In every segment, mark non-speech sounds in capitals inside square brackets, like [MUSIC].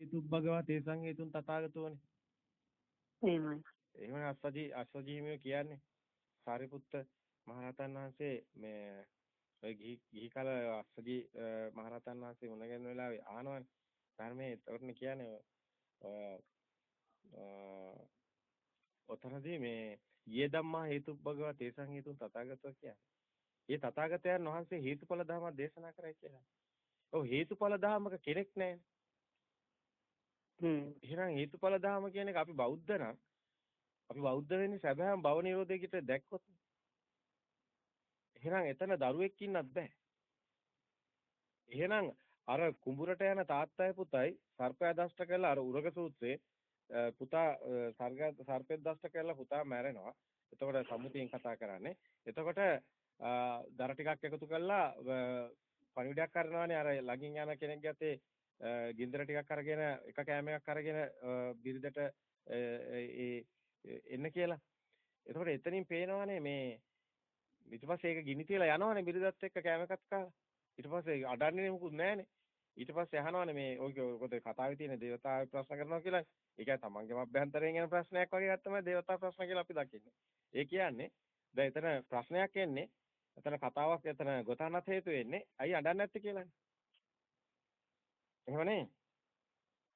හේතුබ්බගවා තේසං හේතුන් තථාගතෝනේ. එහෙමයි. එහෙමනේ අස්සජී අස්සජීමිය කියන්නේ. සාරිපුත්ත මහරහතන් වහන්සේ මේ ඔය ගිහි ගිහි කල අස්සජී මහරහතන් වහන්සේ මුණ ගැහෙන වෙලාවේ ආනවනේ. ධර්මයේ ඒතරනේ කියන්නේ ඔතනදී මේ යේ ධම්මා හේතුබ්බගවා තේසං හේතුන් තථාගතෝ කියන්නේ. ඒ තථාගතයන් වහන්සේ හේතුඵල ධර්ම දේශනා කරයි කියලා. ඔව් හේතුඵල ධර්මක කෙනෙක් නැහැ. හ්ම්. එහෙනම් හේතුඵල ධර්ම කියන එක අපි බෞද්ධ නම් අපි බෞද්ධ වෙන්නේ සැබෑම භව නිරෝධයකට දැක්කොත්. එහෙනම් එතන දරුවෙක් ඉන්නත් බෑ. එහෙනම් අර කුඹුරට යන තාත්තයි පුතයි සර්පයා දෂ්ට කළා අර උරග සූත්‍රයේ පුතා සර්ග සර්පෙත් දෂ්ට කළා පුතා මැරෙනවා. එතකොට සම්මුතියෙන් කතා කරන්නේ. එතකොට දර ටිකක් එකතු කළා පණිවිඩයක් කරනවානේ අර ළඟින් යන කෙනෙක් ගැතේ ගින්දර ටිකක් අරගෙන එක කෑමයක් අරගෙන බිරිඳට ඒ එන්න කියලා. එතකොට එතනින් පේනවානේ මේ ඊට පස්සේ ඒක ගිනි තියලා යනවානේ බිරිඳත් එක්ක කෑම එකක් කාලා. ඊට පස්සේ අඩන්නේ මොකුත් නැහනේ. ඊට පස්සේ අහනවානේ මේ ඔය මොකද කතාවේ තියෙන දේවතාවය ප්‍රශ්න කරනවා කියලා. ඒ කියන්නේ තමන්ගේම අභ්‍යන්තරයෙන් එන ප්‍රශ්නයක් වගේ ගත්තම දේවතා ප්‍රශ්න කියලා අපි දකින්නේ. ඒ කියන්නේ දැන් එතන ප්‍රශ්නයක් එන්නේ එතන කතාවක් එතන ගොතන්නත් හේතු වෙන්නේ අයි අඬන්නේ නැත්තේ කියලානේ. එහෙමනේ.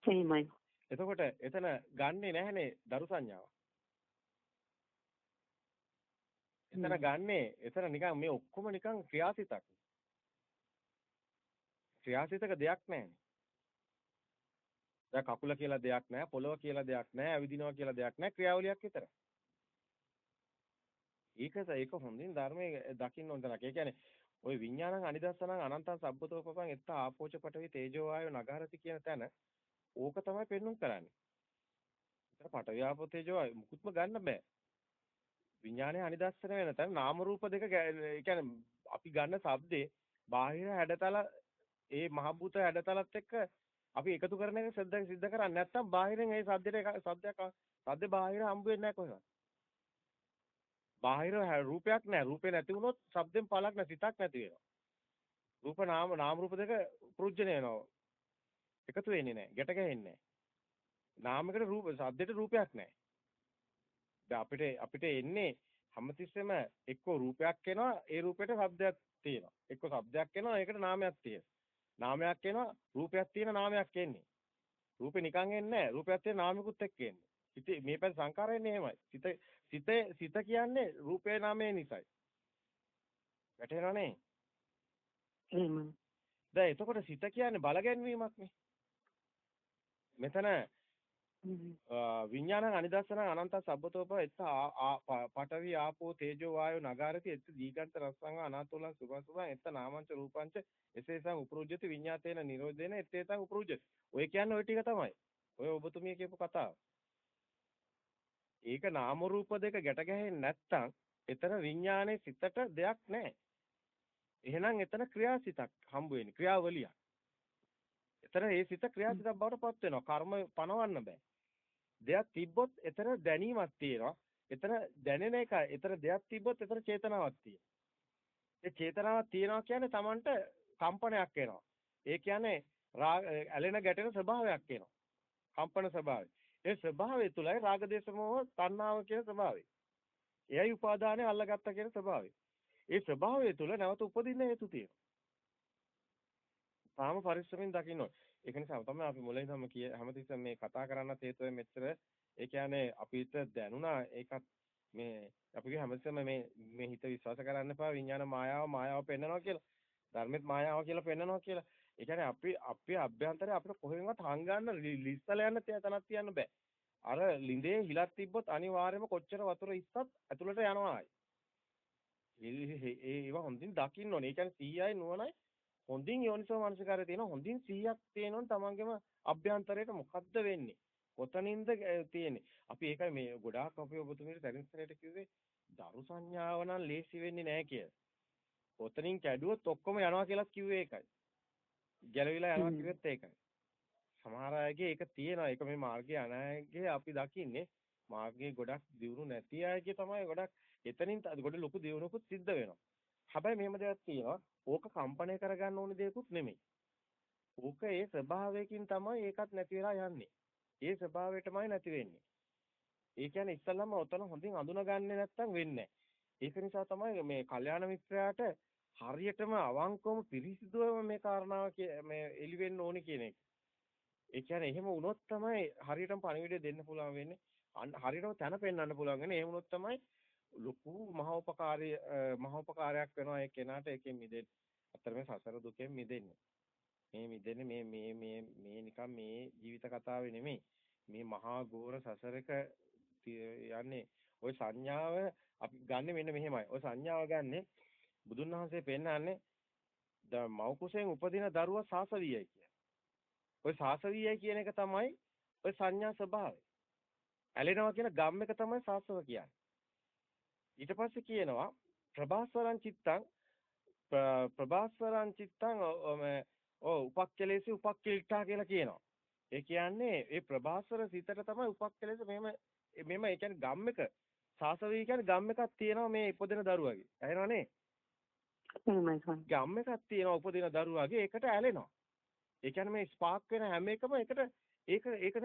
එහෙමයි. එතකොට එතන ගන්නෙ නැහනේ දරු සංඥාව. එතන ගන්නෙ එතන නිකන් මේ ඔක්කොම නිකන් ක්‍රියාසිතක්. ක්‍රියාසිතක දෙයක් නැහැනේ. දැන් කකුල කියලා දෙයක් නැහැ, පොළව කියලා දෙයක් නැහැ, ඇවිදිනවා කියලා දෙයක් නැහැ, ක්‍රියාවලියක් විතරයි. ඒකද ඒක හොඳින් ධර්මයේ දකින්න ඕන තරක්. ඒ කියන්නේ ওই විඥානං අනිදස්සනං අනන්තං සබ්බතෝපපං එත්ත ආපෝච පඨවි තේජෝ වායෝ නගහරති කියන තැන ඕක තමයි පෙන්වුම් කරන්නේ. ඒතර පඨවි ආපෝ තේජෝ වායෝ මුකුත්ම ගන්න බෑ. විඥානය අනිදස්සන වෙන තැන නාම රූප දෙක ඒ කියන්නේ අපි ගන්න shabdේ බාහිර හැඩතල ඒ මහ භූත හැඩතලත් එක්ක අපි එකතු කරන එක සිද්ධ සිද්ධ කරන්නේ නැත්නම් බාහිරෙන් ඒ සද්දේට සද්දයක් සද්දේ බාහිර හම්බ වෙන්නේ නැහැ කොහෙවත්. බාහිර රූපයක් නැහැ. රූපේ නැති වුණොත් ශබ්දෙන් පළක් නැහැ. සිතක් නැති වෙනවා. රූප නාම නාම රූප දෙක ප්‍රුජ්ජන වෙනවා. එකතු වෙන්නේ නැහැ. ගැට ගැහෙන්නේ නැහැ. නාමයකට රූප ශබ්දෙට රූපයක් නැහැ. දැන් අපිට අපිට එන්නේ හැමතිස්සෙම එක්ක රූපයක් එනවා ඒ රූපෙට ශබ්දයක් තියෙනවා. එක්ක ශබ්දයක් එනවා ඒකට නාමයක් තියෙනවා. නාමයක් එනවා රූපයක් තියෙන නාමයක් එන්නේ. රූපේ නිකන් එන්නේ නැහැ. රූපයක් තියෙන නාමිකුත් එක්ක එන්නේ. සිතේ මේ පැත්ත සංකාරයන්නේ එහෙමයි. සිත සිත සිත කියන්නේ රූපේ නාමයේ නිසයි. වැටහෙනවනේ. එහෙමයි. දැන් එතකොට සිත කියන්නේ බල ගැන්වීමක් නේ. මෙතන විඥානං අනිදස්සන අනන්ත සබ්බතෝප එත් පඨවි ආපෝ තේජෝ වායෝ නගාරති එත් දීගන්ත රස්සං අනාතෝලං සුභසුභං එත් නාමංච රූපංච එසේසං උපරුජ්ජති විඤ්ඤාතේන නිරෝධේන එත්තේතං උපරුජ්ජති ඔය කියන්නේ ඔය ටික තමයි ඔය ඔබතුමිය කියපු කතාව ඒක නාම රූප දෙක ගැට ගැහෙන්නේ නැත්තම් එතන විඥානයේ සිතට දෙයක් නැහැ එහෙනම් එතන ක්‍රියාසිතක් හම්බ වෙන්නේ ක්‍රියාවලියක් එතන ඒ සිත ක්‍රියාසිතක් බවට පත් වෙනවා කර්ම පනවන්න බෑ දෙයක් තිබ්බොත් එතන දැනීමක් තියෙනවා. එතන දැනෙන එක. එතන දෙයක් තිබ්බොත් එතන චේතනාවක් තියෙනවා. ඒ චේතනාවක් තියෙනවා කියන්නේ Tamanට කම්පනයක් එනවා. ඒ කියන්නේ ඇලෙන ගැටෙන ස්වභාවයක් එනවා. කම්පන ස්වභාවය. ඒ ස්වභාවය තුලයි රාග දේශ මොහ තණ්හාව කියන ස්වභාවය. එයයි උපාදානය අල්ලගත්ත කියන ස්වභාවය. ඒ ස්වභාවය තුල නැවත උපදින්න හේතු තියෙනවා. තාම පරිස්සමින් දකින්න ඕනේ. ඒක නිසා තමයි අපි මුලින් තම කිය හැමතිස්සෙම මේ කතා කරන්න හේතුව මෙච්චර ඒ කියන්නේ අපිට දැනුණා ඒකත් මේ අපි හැමතිස්සෙම මේ මේ හිත විශ්වාස කරන්න එපා විඥාන මායාව මායාව පෙන්නනවා කියලා. ධර්මෙත් මායාව කියලා පෙන්නනවා කියලා. ඒ කියන්නේ අපි අපේ අභ්‍යන්තරේ අපිට කොහෙන්වත් හංගන්න ලිස්සල යන්න තැනක් තියන්න බෑ. අර ලිඳේ හිලක් තිබ්බොත් අනිවාර්යයෙන්ම කොච්චර වතුර ඉස්සත් ඇතුළට යනවායි. ඒ ඒවා හොඳින් දකින්න ඕනේ. ඒ කියන්නේ 100යි නුවණයි හොඳින් යෝනිසෝ මනසිකාරය තියෙන හොඳින් 100ක් තියෙනොත් තමන්ගේම අභ්‍යන්තරයට මොකද්ද වෙන්නේ? කොතනින්ද තියෙන්නේ? අපි ඒකයි මේ ගොඩාක් අපි ඔබතුමීට තරින්සරයට කිව්වේ දරු සංඥාව නම් ලේසි වෙන්නේ නැහැ කියලා. කොතනින් කැඩුවොත් ඔක්කොම යනවා කියලා කිව්වේ ඒකයි. ගැලවිලා යනවා කිව්වෙත් ඒකයි. සමහර අයගේ ඒක තියෙනවා. ඒක මේ මාර්ගයේ අනායගේ අපි දකින්නේ මාර්ගයේ ගොඩක් දියුණු නැති අයගේ තමයි ගොඩක් එතනින් ගොඩ ලොකු දියුණුවකුත් සිද්ධ වෙනවා. හැබැයි මෙහෙම දෙයක් තියෙනවා. ඕක කම්පණය කරගන්න ඕනේ දෙයක්ුත් නෙමෙයි. ඕක ඒ ස්වභාවයකින් තමයි ඒකත් නැති වෙලා යන්නේ. ඒ ස්වභාවයටමයි නැති වෙන්නේ. ඒ කියන්නේ ඉස්සල්ලාම ඔතන හොඳින් අඳුනගන්නේ නැත්තම් වෙන්නේ ඒක නිසා තමයි මේ කල්යාණ මිත්‍රයාට හරියටම අවංකවම පිරිසිදුවම මේ කාරණාව මේ එලි වෙන්න ඕනේ කියන එක. ඒ කියන්නේ එහෙම වුණොත් තමයි හරියටම පණිවිඩය දෙන්න පුළුවන් වෙන්නේ. හරියටම තැන පෙන්වන්න පුළුවන් වෙන්නේ. එහෙම වුණොත් තමයි ලොකු මහෝපකාරී මහෝපකාරයක් වෙනවා ඒ කෙනාට ඒකෙන් මිදෙන්න. අතර මේ සසර දුකෙන් මිදෙන්නේ. මේ මිදෙන්නේ මේ මේ මේ මේ නිකන් මේ ජීවිත කතාවේ නෙමෙයි. මේ මහා ගෝර සසරක යන්නේ ওই සංඥාව අපි ගන්නෙ මෙන්න මෙහෙමයි. ওই සංඥාව ගන්නෙ බුදුන් වහන්සේ පෙන්නන්නේ මව් කුසෙන් උපදින දරුවා සාසවියයි කියන්නේ. ඔය සාසවීයයි කියන එක තමයි ඔය සංඥා ස්වභාවය. ඇලෙනවා කියන ගම් එක තමයි සාසව කියන්නේ. ඊට පස්සේ කියනවා ප්‍රභාස්වරං චිත්තං ප්‍රභාස්වරං චිත්තං ඔව් උපක්කලේසි උපක්කීට්ටා කියලා කියනවා. ඒ කියන්නේ ඒ ප්‍රභාස්වර සිතට තමයි උපක්කලේස මෙහෙම මෙහෙම ඒ කියන්නේ ගම් එක සාසවී කියන්නේ ගම් එකක් තියෙනවා මේ උපදින දරුවගේ. ඇහෙනවනේ? එහෙමයි ගම් එකක් තියෙනවා උපදින දරුවගේ ඒකට ඇලෙනවා. ඒ කියන්නේ මේ ස්පාර්ක් වෙන හැම එකම ඒකට ඒක ඒක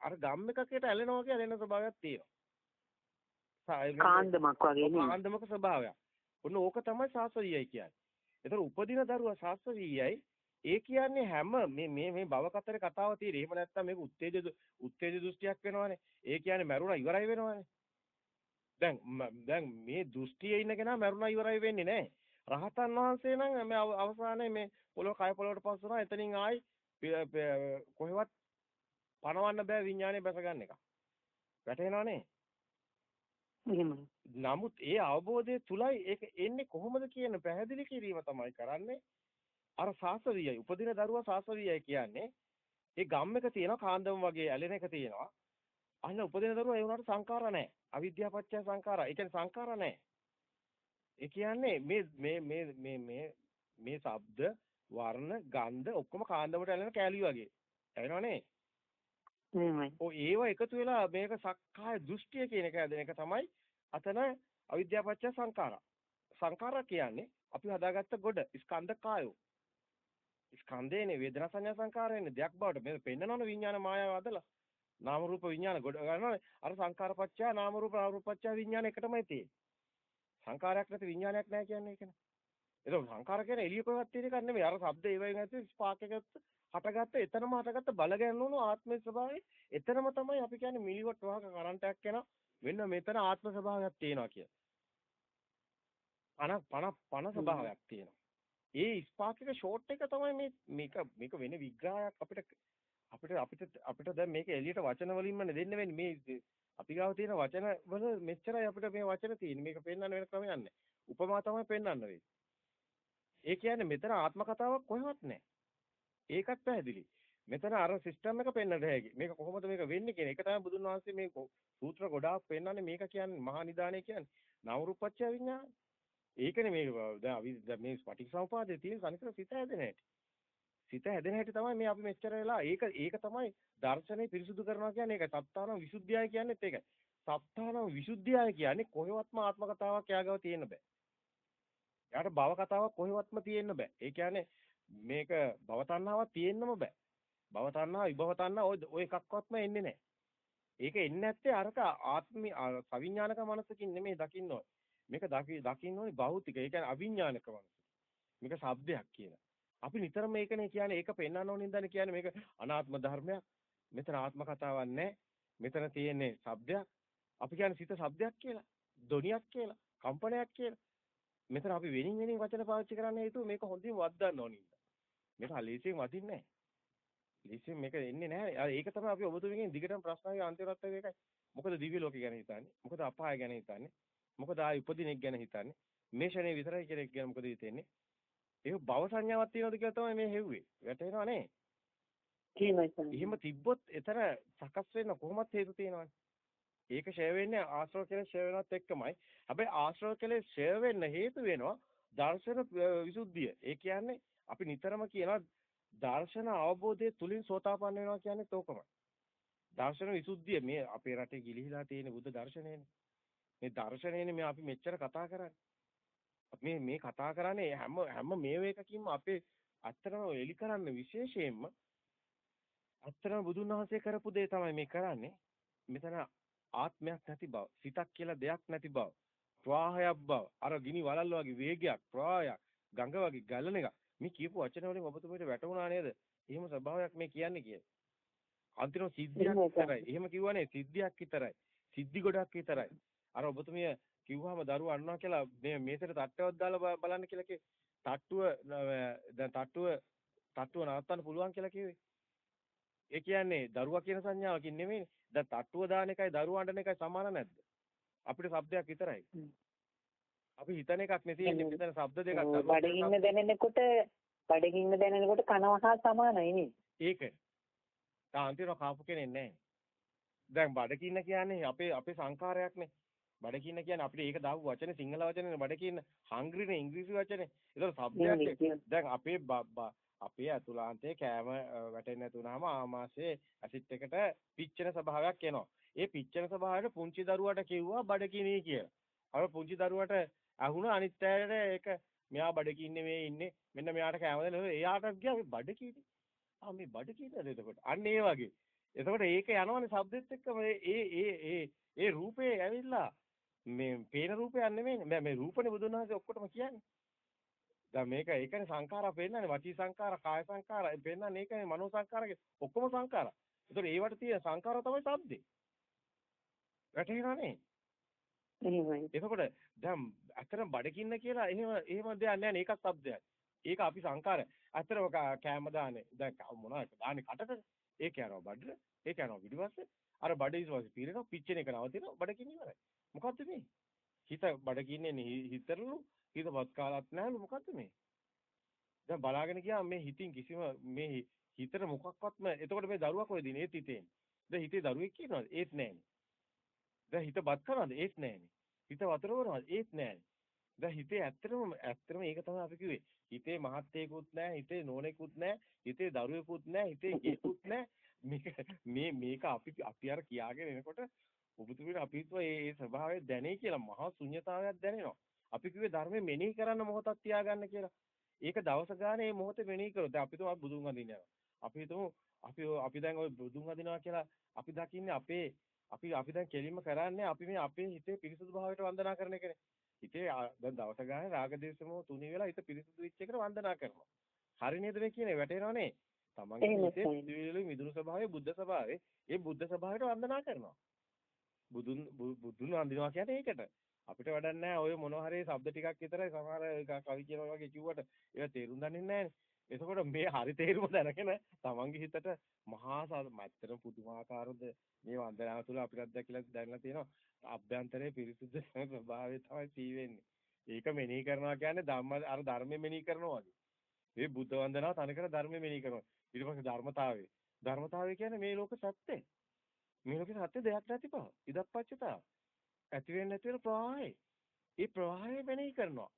අර ගම් එකකට ඇලෙනවා කියලා එන ස්වභාවයක් තියෙනවා. කාන්දමක් වගේ නේ. කාන්දමක ස්වභාවයක්. ඔන්න ඕක තමයි සාස්වීයයි කියන්නේ. ඒතර උපදින දරුවා සාස්වීයයි ඒ කියන්නේ හැම මේ මේ මේ භව කතරේ කතාව තියෙන්නේ. එහෙම නැත්නම් මේක උත්තේජ උත්තේජ දෘෂ්ටියක් වෙනවනේ. ඒ කියන්නේ මරුණා ඉවරයි වෙනවනේ. දැන් දැන් මේ දෘෂ්ටියේ ඉන්න කෙනා මරුණා ඉවරයි වෙන්නේ නැහැ. රහතන් වහන්සේ නම් මේ අවසානයේ මේ පොළොව කය පොළොවට පස් වුණා. එතනින් ආයි කොහෙවත් පණවන්න බෑ විඥානේ බැස ගන්න එක. වැටහෙනවනේ? එහෙමයි. නමුත් ඒ අවබෝධය තුලයි ඒක එන්නේ කොහොමද කියන පැහැදිලි කිරීම තමයි කරන්නේ. අර සාසවියයි උපදින දරුවා සාසවියයි කියන්නේ ඒ ගම් එක තියෙනවා කාන්දම වගේ ඇලෙන එක තියෙනවා. අන්න උපදින දරුවා ඒ උනාට සංඛාර නැහැ. අවිද්‍යාව පත්‍ය සංඛාරා. ඒ කියන්නේ සංඛාර නැහැ. ඒ කියන්නේ මේ මේ මේ මේ මේ මේ ශබ්ද වර්ණ ගන්ධ ඔක්කොම කාන්දමට ඇලෙන කෑලි වගේ. ඇහෙනවනේ? එහෙමයි. ඔය ඒව එකතු වෙලා මේක සක්කාය දෘෂ්ටිය කියන එක හැදෙන එක තමයි අතන අවිද්‍යාපච්ච සංඛාරා. සංඛාරා කියන්නේ අපි හදාගත්ත ගොඩ ස්කන්ධ කායෝ. ස්කන්ධේනේ වේදනා සංඥා සංඛාරයනේ දෙයක් බවට මේ පෙන්නනවනේ විඥාන මායාව අදලා. නාම රූප විඥාන ගොඩ ගන්නවනේ. අර සංඛාරපච්චා නාම රූප නාම රූපච්චා විඥාන එකටමයි තියෙන්නේ. සංඛාරයක් නැති විඥානයක් නැහැ කියන්නේ ඒකනේ. ඒක සංඛාර කියන්නේ එළිය කොහෙවත් තියෙන එකක් නෙමෙයි. අර ශබ්ද ඒ වගේ නැති ස්පාක් එකත් හටගත්ත එතනම හටගත්ත බල ගැන්වුණු ආත්මයේ ස්වභාවය එතනම තමයි අපි කියන්නේ මිලිවොට් වාහක කරන්ට් එකක් එනවා. මෙන්න මෙතන ආත්ම ස්වභාවයක් තියෙනවා කිය. පණ පණ පණ ස්වභාවයක් තියෙනවා. ඒ ස්පාක් එක ෂෝට් එක තමයි මේ මේක මේක වෙන විග්‍රහයක් අපිට අපිට අපිට අපිට දැන් මේක එළියට වචන වලින්ම දෙන්න වෙන්නේ මේ අපි ගාව තියෙන වචන වල මෙච්චරයි අපිට මේ වචන තියෙන්නේ. මේක පෙන්වන්න වෙන ක්‍රමයක් නැහැ. උපමා තමයි පෙන්වන්න වෙන්නේ. ඒ කියන්නේ මෙතන ආත්ම කතාවක් කොහෙවත් නැහැ. ඒකත් පැහැදිලි. මෙතන අර සිස්ටම් එක පෙන්වන්න හැකි. මේක කොහොමද මේක වෙන්නේ කියන එක තමයි බුදුන් වහන්සේ මේ සූත්‍ර ගොඩාක් පෙන්වන්නේ මේක කියන්නේ මහා නිදාණය කියන්නේ නාම රූපච්ඡ විඥාන. ඒකනේ මේ දැන් අපි මේ ස්පටික්සමුපාදයේ තියෙන සනිකර සිත හැදෙන හැටි. සිත හැදෙන හැටි තමයි මේ අපි මෙච්චර වෙලා ඒක ඒක තමයි දර්ශනේ පිරිසුදු කරනවා කියන්නේ ඒක සත්තාන විසුද්ධියයි කියන්නේත් ඒකයි. සත්තාන විසුද්ධියයි කියන්නේ කොහෙවත්ම ආත්ම කතාවක් යාගව තියෙන්න බෑ. යාට භව කතාවක් කොහෙවත්ම තියෙන්න බෑ. ඒ කියන්නේ මේක භව තණ්හාවක් තියෙන්නම බෑ. භව තණ්හා විභව තණ්හා ඔය ඔය එකක්වත්ම එන්නේ නැහැ. ඒක එන්නේ නැත්තේ අරක ආත්මි සවිඥානික මනසකින් නෙමෙයි දකින්න ඕනේ. මේක දකින්න ඕනේ භෞතික. ඒ කියන්නේ අවිඥානික මනස. මේක shabdයක් කියලා. අපි නිතරම මේකනේ කියන්නේ ඒක පෙන්වන්න ඕනින් දන්නේ කියන්නේ මේක අනාත්ම ධර්මයක්. මෙතන ආත්ම කතාවක් නැහැ. මෙතන තියෙන්නේ shabdයක්. අපි කියන්නේ සිත shabdයක් කියලා. ධොනියක් කියලා. කම්පනයක් කියලා. මෙතන අපි වෙනින් වෙනින් වචන පාවිච්චි කරන්න හේතුව මේක හොඳින් වද්දන්න ඕනින්ද. මේක ලීසියෙන් වදින්නේ නැහැ. ලීසියෙන් මේක එන්නේ නැහැ. ඒක තමයි අපි ඔබතුමගෙන් දිගටම ප්‍රශ්නාවේ අන්තිමවත් එකයි. මොකද දිව්‍ය ලෝකේ ගැන හිතන්නේ? මොකද අපාය ගැන හිතන්නේ? මොකද ආයි උපදිනෙක් ගැන හිතන්නේ? මේ ෂනේ විතරයි කෙනෙක් ගැන මොකද හිතෙන්නේ? ඒක භව සංඥාවක් තියෙනවද කියලා තමයි මේ හෙව්වේ. වැටෙනව නේ? එහෙම තිබ්බොත් එතන සකස් වෙන්න කොහොමත් හේතු තියෙනවනේ. ඒක ෂය වෙන්නේ ආශ්‍රව කෙලෙස් ෂය වෙනවත් එක්කමයි. හැබැයි ආශ්‍රව කෙලෙස් ෂය වෙන්න හේතු වෙනවා දර්ශන විසුද්ධිය. ඒ කියන්නේ අපි නිතරම කියනවා දර්ශන අවබෝධය තුලින් සෝතාපන්න වෙනවා කියන්නේ තෝකමයි. දර්ශන විසුද්ධිය මේ අපේ රටේ ගිලිහිලා තියෙන බුද්ධ දර්ශනයනේ. මේ දර්ශනයනේ මේ අපි මෙච්චර කතා කරන්නේ. මේ මේ කතා කරන්නේ හැම හැම මේ වේකකින්ම අපේ අත්‍තරම එලි කරන්න විශේෂයෙන්ම අත්‍තරම බුදුන් වහන්සේ කරපු දේ තමයි මේ කරන්නේ. මෙතන ආත්මයක් නැති බව, සිතක් කියලා දෙයක් නැති බව, ප්‍රවාහයක් බව, අර ගිනි වලල්ල වගේ වේගයක්, ප්‍රවාහයක්, ගඟ වගේ ගලන එක. මේ කියපු වචන වලින් ඔබතුමීට වැටුණා නේද? එහෙම ස්වභාවයක් මේ කියන්නේ කියලා. අන්තිම සිද්ධියක් විතරයි. එහෙම කිව්වනේ සිද්ධියක් විතරයි. සිද්ධි ගොඩක් විතරයි. අර ඔබතුමිය කිව්වම දරුවා අඬනවා කියලා මේ මේසෙට තට්ටුවක් දාලා බලන්න කියලා කිව්වේ. තට්ටුව දැන් තට්ටුව තට්ටුව නවත්තන්න පුළුවන් කියලා කිව්වේ. ඒ කියන්නේ දරුවා කියන සංඥාවකින් නෙමෙයිනේ. දැන් තට්ටුව දාන එකයි දරුවා අඬන එකයි සමාන නැද්ද? අපිට શબ્දයක් විතරයි. අපි හිතන එකක් නෙවෙයි මෙතන શબ્ද දෙකක් තමයි. බඩගින්න දැනෙනකොට බඩගින්න දැනෙනකොට කනවහා සමානයි නේ. ඒක. තාන්තිර කාපු කෙනෙක් නැහැ. දැන් බඩගින්න කියන්නේ අපේ අපේ සංකාරයක්නේ. බඩගින්න කියන්නේ අපිට ඒක දාපු වචනේ සිංහල වචනේ බඩගින්න හංග්‍රිනේ ඉංග්‍රීසි වචනේ. ඒක සබ්ජෙක්ට් එක. දැන් අපේ අපේ අතුලාන්තයේ කෑම වැටෙන්නේ නැතුනහම ආමාශයේ ඇසිඩ් එකට පිච්චෙන ස්වභාවයක් එනවා. ඒ පිච්චෙන ස්වභාවයට පුංචි දරුවට කිව්වා බඩගිනී කියලා. අර පුංචි දරුවට අහුණ අනිත් ඇයට ඒක මෙයා බඩගින්නේ මේ ඉන්නේ මෙන්න මෙයාට කෑම දෙන්න. එයාට ගියා මේ බඩගිනි. ආ මේ බඩගිනිද එතකොට. අන්න ඒ වගේ. එතකොට ඒක යනවනේ શબ્දෙත් එක්ක මේ ඒ ඒ ඒ ඒ රූපේ ඇවිල්ලා මේ පේන රූපයක් නෙමෙයිනේ මේ රූපනේ බුදුන් වහන්සේ ඔක්කොටම කියන්නේ. දැන් මේක ඒකනේ සංඛාරා පෙන්නන්නේ වචී සංඛාරා කාය සංඛාරා පෙන්නන්නේ ඒකනේ මනෝ සංඛාරා ඔක්කොම සංඛාරා. ඒතකොට ඒවට තියෙන සංඛාරා තමයි සබ්දේ. වැටේනනේ. එහෙමයි. එතකොට දැන් අතන බඩකින්න කියලා එහෙම එහෙම දෙයක් නැහැ නේ ඒකත් සබ්දයක්. ඒක අපි සංඛාර. අතරම කෑම දාන්නේ. දැන් මොනවා එක දාන්නේ කටට. ඒක යනවා බඩට. ඒක යනවා පිටිපස්සේ. අර බඩ ඉස්වාසි පීරනවා පිච්චෙන එක නවතිනවා බඩකින් ඉවරයි. මොකද්ද මේ? හිත බඩකින්නේ හිතරලු හිතවත් කාලත් නැහැලු මොකද්ද මේ? දැන් බලාගෙන ගියා මේ හිතින් කිසිම මේ හිතට මොකක්වත්ම එතකොට මේ දරුවා කොහෙද ඉන්නේ? ඒත් හිතේ. දැන් හිතේ දරුවෙක් කියනවාද? ඒත් නැහැනේ. දැන් හිත බත් කරනවාද? ඒත් නැහැනේ. හිත වතුර බොනවාද? ඒත් නැහැනේ. දැන් හිතේ ඇත්තටම ඇත්තටම ඒක තමයි අපි කිව්වේ. හිතේ මහත්යෙකුත් නැහැ, හිතේ නෝනෙකුත් නැහැ, හිතේ දරුවෙකුත් නැහැ, හිතේ ගෙකුත් නැහැ. මේක මේ මේක අපි අපි අර කියාගෙන එනකොට ඔබතුමීට අපි හිතුවා මේ ස්වභාවය දැනේ කියලා මහා ශුන්්‍යතාවයක් දැනෙනවා. අපි කිව්වේ ධර්මයේ මෙනෙහි කරන්න මොහොතක් තියාගන්න කියලා. ඒක දවස ගානේ මේ මොහොතේ මෙනෙහි කරොත් දැන් අපි තුමා බුදුන් වඳින්න යනවා. අපි හිතමු අපි අපි දැන් ওই බුදුන් වඳිනවා කියලා අපි දකින්නේ අපේ අපි අපි දැන් කෙලින්ම කරන්නේ අපි මේ අපේ හිතේ පිරිසුදු භාවයට වන්දනා කරන එකනේ. හිතේ දැන් දවස ගානේ රාග දේශමෝ තුනී වෙලා හිත පිරිසුදු වෙච්ච එකට වන්දනා කරනවා. හරි නේද මේ කියන්නේ වැටෙනවනේ. තමන්ගේ හිතේ සිදුවිලි මිදුණු ස්වභාවය බුද්ධ ස්වභාවය ඒ බුද්ධ ස්වභාවයට වන්දනා කරනවා. බුදුන් බුදුන් වන්දිනවා කියන්නේ ඒකට. අපිට වැඩක් නැහැ ඔය මොන හරි શબ્ද ටිකක් විතරයි සමහර කවි කියනවා වගේ කිව්වට ඒක තේරුම් දන්නේ නැහැ. එතකොට මේ හරි තේරුම දැනගෙන තමන්ගේ හිතට මහා මැත්තර පුදුමාකාරද මේ වන්දනාව තුළ අපිට දැකලා දැනලා තියෙනවා. අභ්‍යන්තරයේ පිරිසුදු ස්වභාවය තමයි සීවෙන්නේ. ඒක මෙනෙහි කරනවා කියන්නේ ධම්ම අර ධර්මෙ මෙනෙහි කරනවා වගේ. මේ බුද්ධ වන්දනාව තනිකර ධර්මෙ මෙනෙහි කරනවා. ඊට පස්සේ ධර්මතාවය. ධර්මතාවය කියන්නේ මේ ලෝක සත්‍ය. මේ ලෝකේ සත්‍ය දෙයක් නැති බව. ඉදප්පච්චතාව. ඇති වෙන්නේ නැති වෙන ප්‍රවාහය. ඒ ප්‍රවාහය මෙනෙහි කරනවා.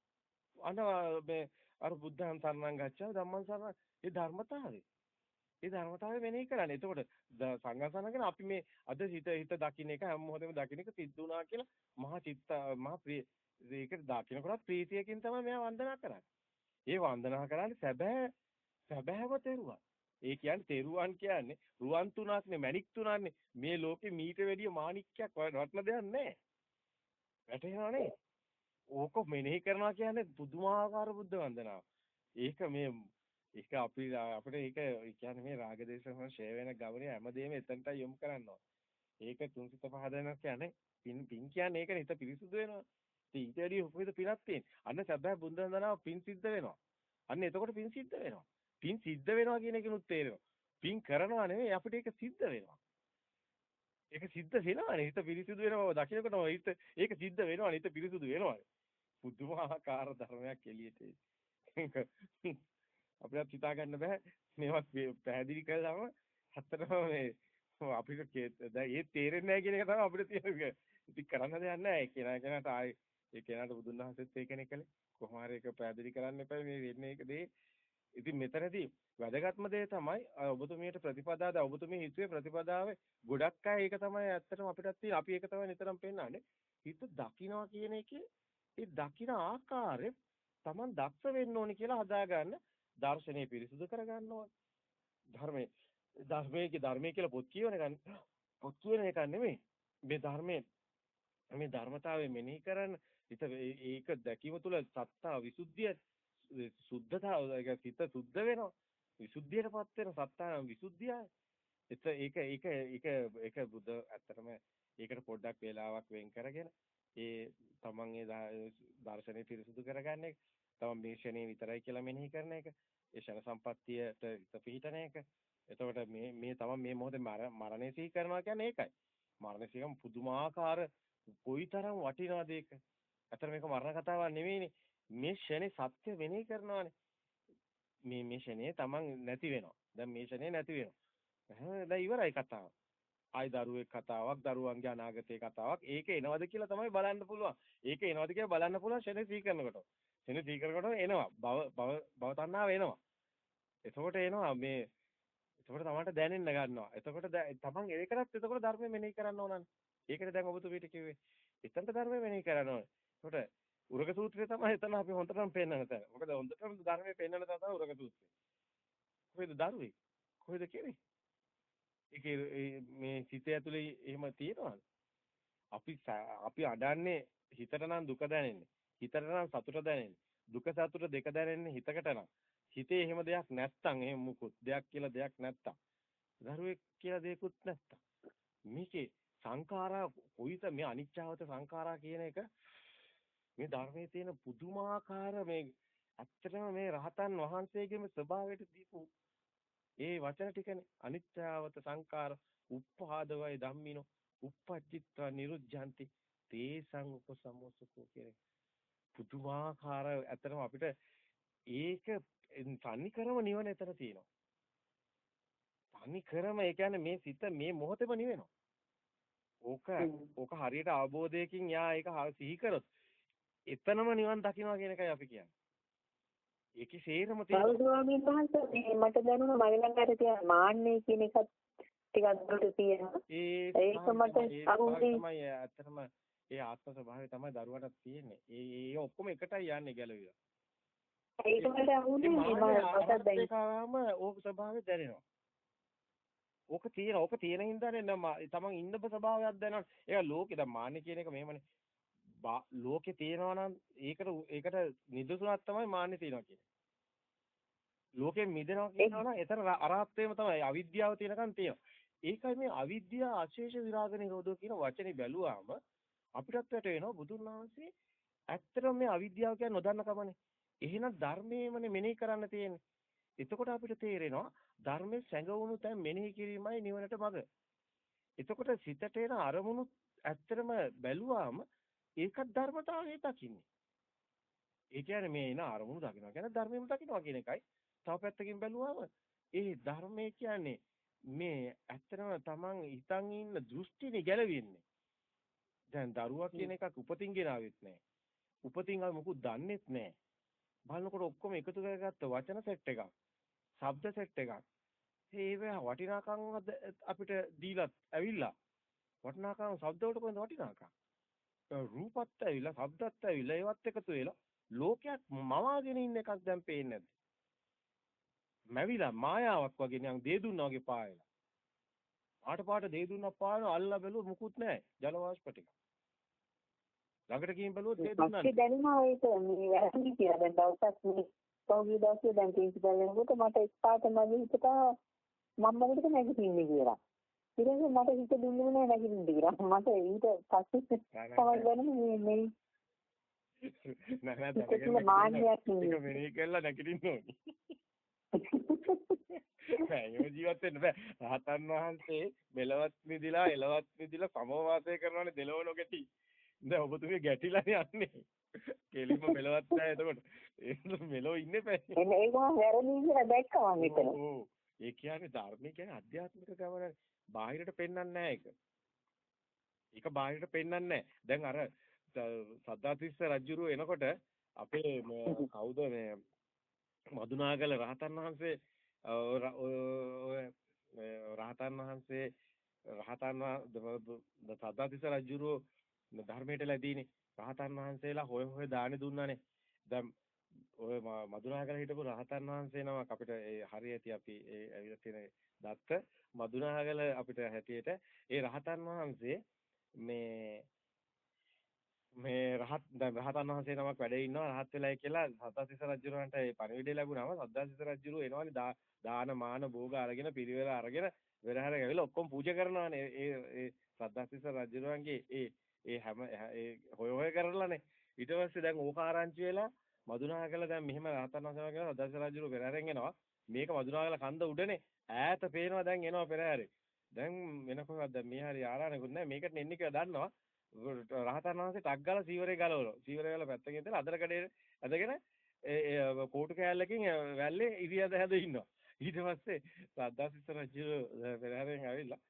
අන මේ අර බුද්ධං සරණං ගච්ඡා ධම්මං සරණං ඒ ධර්මතාවය. ඒ ධර්මතාවය මෙනෙහි කරන්නේ. එතකොට සංඝසනගෙන අපි මේ අද හිත හිත දකින්න එක හැම මොහොතේම දකින්න එක සිද්ධ වුණා කියලා මහා චිත්ත මහා ප්‍රිය ඒක දකින්නකොට ප්‍රීතියකින් තමයි මෙයා වන්දනා කරන්නේ. ඒ වන්දනා කරන්නේ සැබෑ සැබෑව තෙරුවන්. ඒ කියන්නේ තෙරුවන් කියන්නේ රුවන් තුනක්නේ මණික් තුනක්නේ මේ ලෝකේ මීට වැඩිය මාණික්කයක් වටන දෙයක් නැහැ. වැටහෙනවනේ. ඕක මෙනෙහි කරනවා කියන්නේ පුදුමාකාර බුද්ධ වන්දනාව. ඒක මේ ඒක අපි අපිට ඒක කියන්නේ මේ රාගදේශම ෂේ වෙන ගවණේ හැමදේම එතනට යොමු කරනවා. ඒක තුන්සිත පහදන කියන්නේ පින් පින් කියන්නේ ඒකනේ හිත පිරිසුදු වෙනවා. ඉතින් ඊට වැඩිය උපවිද පිනක් තියෙන. අන්න සැබෑ බුද්ධ වන්දනාව පින් සිද්ධ වෙනවා. අන්න එතකොට පින් සිද්ධ වෙනවා. පින් සිද්ධ වෙනවා කියන එකනොත් තේරෙනවා. පින් කරනවා නෙවෙයි අපිට ඒක සිද්ධ වෙනවා. ඒක සිද්ධ වෙනවානේ. හිත පිරිසුදු වෙනවා දකින්නකොටම හිත ඒක සිද්ධ වෙනවානේ. හිත පිරිසුදු වෙනවානේ. පුදුමාකාර ධර්මයක් එළියට අපිට හිතා ගන්න බෑ. මේවා පැහැදිලි කළාම හතරම මේ අපිට දැන් ඒ තේරෙන්නේ නැහැ කියන එක තමයි අපිට තියෙන ඉතින් කරන්න දෙයක් නැහැ. ඒ කෙනා කෙනාට ආයේ ඒ කෙනාට බුදුන් වහන්සේත් ඒකනේ කළේ. කොහොම හරි ඒක පැහැදිලි කරන්න එපා මේ වෙන්නේ ඒක දේ. ඉතින් මෙතනදී වැදගත්ම දේ තමයි ඔබතුමියට ප්‍රතිපදාව ද ඔබතුමිය හිතුවේ ප්‍රතිපදාවේ ගොඩක් අය ඒක තමයි ඇත්තටම අපිටත් තියෙන අපි ඒක තමයි නිතරම පෙන්නන්නේ. හිත දකින්නවා කියන එකේ ඒ දකින්න ආකාරය Taman දක්ෂ වෙන්න ඕනි කියලා හදාගන්න දර්ශනය පිරිසුදු කරගන්න ඕන. ධර්මයේ ධර්මයේ ධර්මයේ කියලා පොත් කියවන එක පොත් කියන එක නෙමෙයි. මේ ධර්මයේ මේ ධර්මතාවය මෙනෙහි කරන්න ඒක දැකීම තුළ සත්තා විසුද්ධිය සුද්ධතාව සිත සුද්ධ වෙනවා. විසුද්ධියටපත් වෙන සත්තා විසුද්ධියයි. ඒක ඒක ඒක ඒක බුද්ධ ඇත්තටම ඒකට පොඩ්ඩක් වේලාවක් වෙන් කරගෙන ඒ තමන් ඒ දර්ශනේ පිරිසුදු කරගන්න එක තමන් මේ ෂණේ විතරයි කියලා මෙනෙහි කරන එක ඒ ෂණ සම්පත්තියට හිත පිහිටන එක එතකොට මේ මේ තමන් මේ මොහොතේ මරණය සිහි කරනවා කියන්නේ ඒකයි මරණය සිහිකම් පුදුමාකාර කොයිතරම් වටිනවද ඒක අතර මේක මරණ කතාවක් නෙවෙයිනේ මේ ෂණේ සත්‍ය මෙනෙහි කරනවානේ මේ මේ ෂණේ තමන් නැති වෙනවා දැන් මේ ෂණේ නැති වෙනවා දැන් ඉවරයි කතාව ආයි දරුවෙක් කතාවක් දරුවන්ගේ අනාගතයේ කතාවක් ඒක එනවද කියලා තමයි බලන්න පුළුවන්. ඒක එනවද කියලා බලන්න පුළුවන් ෂෙනේ සී කරනකොට. ෂෙනේ සී කරනකොට එනවා. භව භව භව තණ්හාව එනවා. එතකොට එනවා මේ එතකොට තමන්ට දැනෙන්න ගන්නවා. එතකොට තමන් ඒකටත් එතකොට ධර්මය මෙනෙහි කරන්න ඕනනේ. ඒකනේ දැන් ඔබතුමීට කිව්වේ. එතනට ධර්මය මෙනෙහි කරන්න ඕනේ. එතකොට උරග සූත්‍රය තමයි එතන අපි හොඳටම පෙන්වන්න තැන. මොකද හොඳටම ධර්මයේ පෙන්වන්න තමයි උරග සූත්‍රය. කොහෙද දරුවේ? කොහෙද කෙනෙක්? ඒකේ මේ සිත ඇතුලේ එහෙම තියෙනවද? අපි අපි අඩන්නේ හිතට නම් දුක දැනෙන්නේ. හිතට නම් සතුට දැනෙන්නේ. දුක සතුට දෙක දැනෙන්නේ හිතකට නම්. හිතේ එහෙම දෙයක් නැත්තම් එහෙම මුකුත් දෙයක් කියලා දෙයක් නැත්තම්. දරුවෙක් කියලා දෙයක්වත් නැත්තම්. මේකේ සංඛාරා කොයිත මේ අනිච්චවත සංඛාරා කියන එක මේ ධර්මයේ තියෙන පුදුමාකාර මේ ඇත්තටම මේ රහතන් වහන්සේගේම ස්වභාවයට දීපු ඒ වචන ටිකනේ අනිත්‍යවත සංකාර උප්පාදවයි ධම්මිනෝ uppajjitva niruddhanti තේසං උපසමෝසකෝ කියන පුදුමාකාර ඇත්තටම අපිට ඒක තනිකරම නිවන එතන තියෙනවා. තනිකරම ඒ කියන්නේ මේ සිත මේ මොහොතේම නිවෙනවා. ඕක ඕක හරියට අවබෝධයකින් යා ඒක සිහි කරොත් එතනම නිවන් දකින්නවා කියන එකයි අපි කියන්නේ. ඒකේ සේරම තියෙනවා. ස්වාමීන් වහන්සේ මට දැනුණා මගේ ළඟ අර තියෙන මාන්නේ කියන එකත් ටිකක් දුරට තියෙනවා. ඒක මට අරුණි තමයි ඇත්තටම ඒ ආත්ම ස්වභාවය තමයි දරුවටත් තියෙන්නේ. ඒ ඒ ඔක්කොම එකටයි යන්නේ ගැලවිලා. ඒක මට අහුනේ මට දැන් ඕක ස්වභාවය දැනෙනවා. ඕක තියෙන ඕක තියෙන හින්දානේ තමන් ඉන්න ස්වභාවයක් දැනන. ඒක ලෝකේ දැන් මාන්නේ කියන එක මෙහෙමනේ. ලෝකේ තියෙනවා නම් ඒකට ඒකට නිදසුනක් තමයි මාන්නේ තියෙනවා කියන්නේ. ලෝකෙන් මිදෙනවා කියනවා නම් එතන අරහත්ත්වයම තමයි අවිද්‍යාව තියෙනකන් තියෙනවා. ඒකයි මේ අවිද්‍යාව අශේෂ විරාග නිරෝධය කියන වචනේ බැලුවාම අපිටත් වැටෙනවා බුදුන් වහන්සේ ඇත්තටම මේ අවිද්‍යාව කියන්නේ නොදන්න කමනේ. එහෙනම් ධර්මයේමනේ මෙනෙහි කරන්න තියෙන්නේ. එතකොට අපිට තේරෙනවා ධර්මයේ සැඟවුණු තැන් මෙනෙහි කිරීමයි නිවනට මඟ. එතකොට සිතට එන අරමුණු ඇත්තටම බැලුවාම ඒකත් ධර්මතාවයේ දකින්නේ. ඒ කියන්නේ මේ එන අරමුණු දකිනවා කියන්නේ ධර්මයෙන්ම දකිනවා කියන එකයි. තව පැත්තකින් බැලුවම ඒ ධර්මයේ කියන්නේ මේ ඇත්තටම Taman හිතන් ඉන්න දෘෂ්ටිනේ ගැලවෙන්නේ. දැන් දරුවා කියන එකක් උපතින් ගෙනාවෙත් නැහැ. උපතින් අය මොකුත් දන්නෙත් නැහැ. බලනකොට ඔක්කොම එකතු කරගත්ත වචන සෙට් එකක්. ශබ්ද සෙට් එකක්. ඒව වටිනාකම් අපිට දීලත් ඇවිල්ලා වටිනාකම් ශබ්ද වලට කොහෙන්ද වටිනාකම්? රූපත් ඇවිල්ලා ශබ්දත් ඇවිල්ලා ඒවත් එකතු වෙලා ලෝකයක් මවාගෙන ඉන්න එකක් දැන් පේන්නේ නැද්ද? මැවිලා මායාවක් වගේ නිකන් දේ දුන්නා වගේ පායලා. පාට පාට දේ දුන්නා පාන අල්ලා බැලුවොත් මුකුත් නැහැ. ජල වාෂ්ප ටික. ළඟට ගිහින් බැලුවොත් දේ දුන්නා. ඒක දැනුණා ඒක මේ වැරදි කියලා දැන් දවසක් මේ පෞගිය දවසේ දැන් ප්‍රින්සිපල් වෙනකොට මට එක්පාරට මගේ හිතට මම මොකටද නැගිටින්නේ කියලා. ඊට මට හිත දුන්නේ නැහැ නැගිටින්න කියලා. මට ඊට පස්සේ තමයි දැනෙන්නේ මේ නෑ නෑ මාන්නයක්. ඒක මෙනෙහි කරලා නැගිටින්න ඕනේ. [LAUGHS] නෑ එහෙම ජීවත් වෙන්න බෑ. රහතන් වහන්සේ මෙලවත් නිදිලා එලවත් නිදිලා සමවාසය කරනවානේ දෙලව නොගැටි. දැන් ඔබතුමිය ගැටිලානේ යන්නේ. කෙලින්ම මෙලවත් නැහැ එතකොට. ඒක මෙලව ඉන්නේ බෑ. එන්න ඒක වැරදි කියලා දැක්කා මම මෙතන. ඔව්. ඒ කියන්නේ ධර්මයේ කියන්නේ අධ්‍යාත්මික ගමන බාහිරට පෙන්වන්නේ නැහැ ඒක. ඒක බාහිරට පෙන්වන්නේ නැහැ. දැන් අර සද්ධාතිස්ස රජුරු එනකොට අපේ කවුද මේ මදුනාගල රහතන් වහන්සේ රහතන් වහන්සේ රහතන් සදාතිස රජුරෝ ධර්මයට ලැබීනේ රහතන් වහන්සේලා හොය හොය දානි දුන්නානේ දැන් ඔය මදුනාගල හිටපු රහතන් වහන්සේ නමක් අපිට ඒ හරියටි අපි ඒ ඇවිල්ලා තියෙන දත්ත මදුනාගල අපිට හැටියට ඒ රහතන් වහන්සේ මේ මේ රහත් දැන් රහතන් වහන්සේ නමක් වැඩ ඉන්නවා රහත් වෙලයි කියලා සද්දාතිස්ස රජුරන්ට ඒ පණිවිඩය ලැබුණාම සද්දාතිස්ස රජුරු එනවනේ දාන මාන භෝග අරගෙන පිරිවෙල අරගෙන වෙරහැර ගවිලා ඔක්කොම පූජා කරනවානේ ඒ ඒ සද්දාතිස්ස රජුරන්ගේ ඒ ඒ හැම ඒ හොය හොය කරලානේ ඊට පස්සේ දැන් ඕකාරංචි වෙලා මදුනාගල දැන් මෙහෙම රහතන් වහන්සේලා කියන සද්දාතිස්ස රජුරු පෙරහැරෙන් එනවා මේක මදුනාගල කන්ද උඩනේ ඈත පේනවා දැන් එනවා පෙරහැරේ දැන් වෙන කොහොමද මේ හරි ආරාණකුත් නැහැ මේකට එන්නේ කියලා දන්නවා රහතන් වහන්සේ ටක් ගාලා සීවරේ ගලවනවා. සීවරේ ගාලා පැත්තකින් ඉඳලා අදර කඩේ ඇදගෙන ඒ කෝටු කෑල්ලකින් වැල්ලේ ඉරියද හැද ඉන්නවා. ඊට පස්සේ සද්දාසිත රජු පෙරහැරෙන් ඇවිල්ලා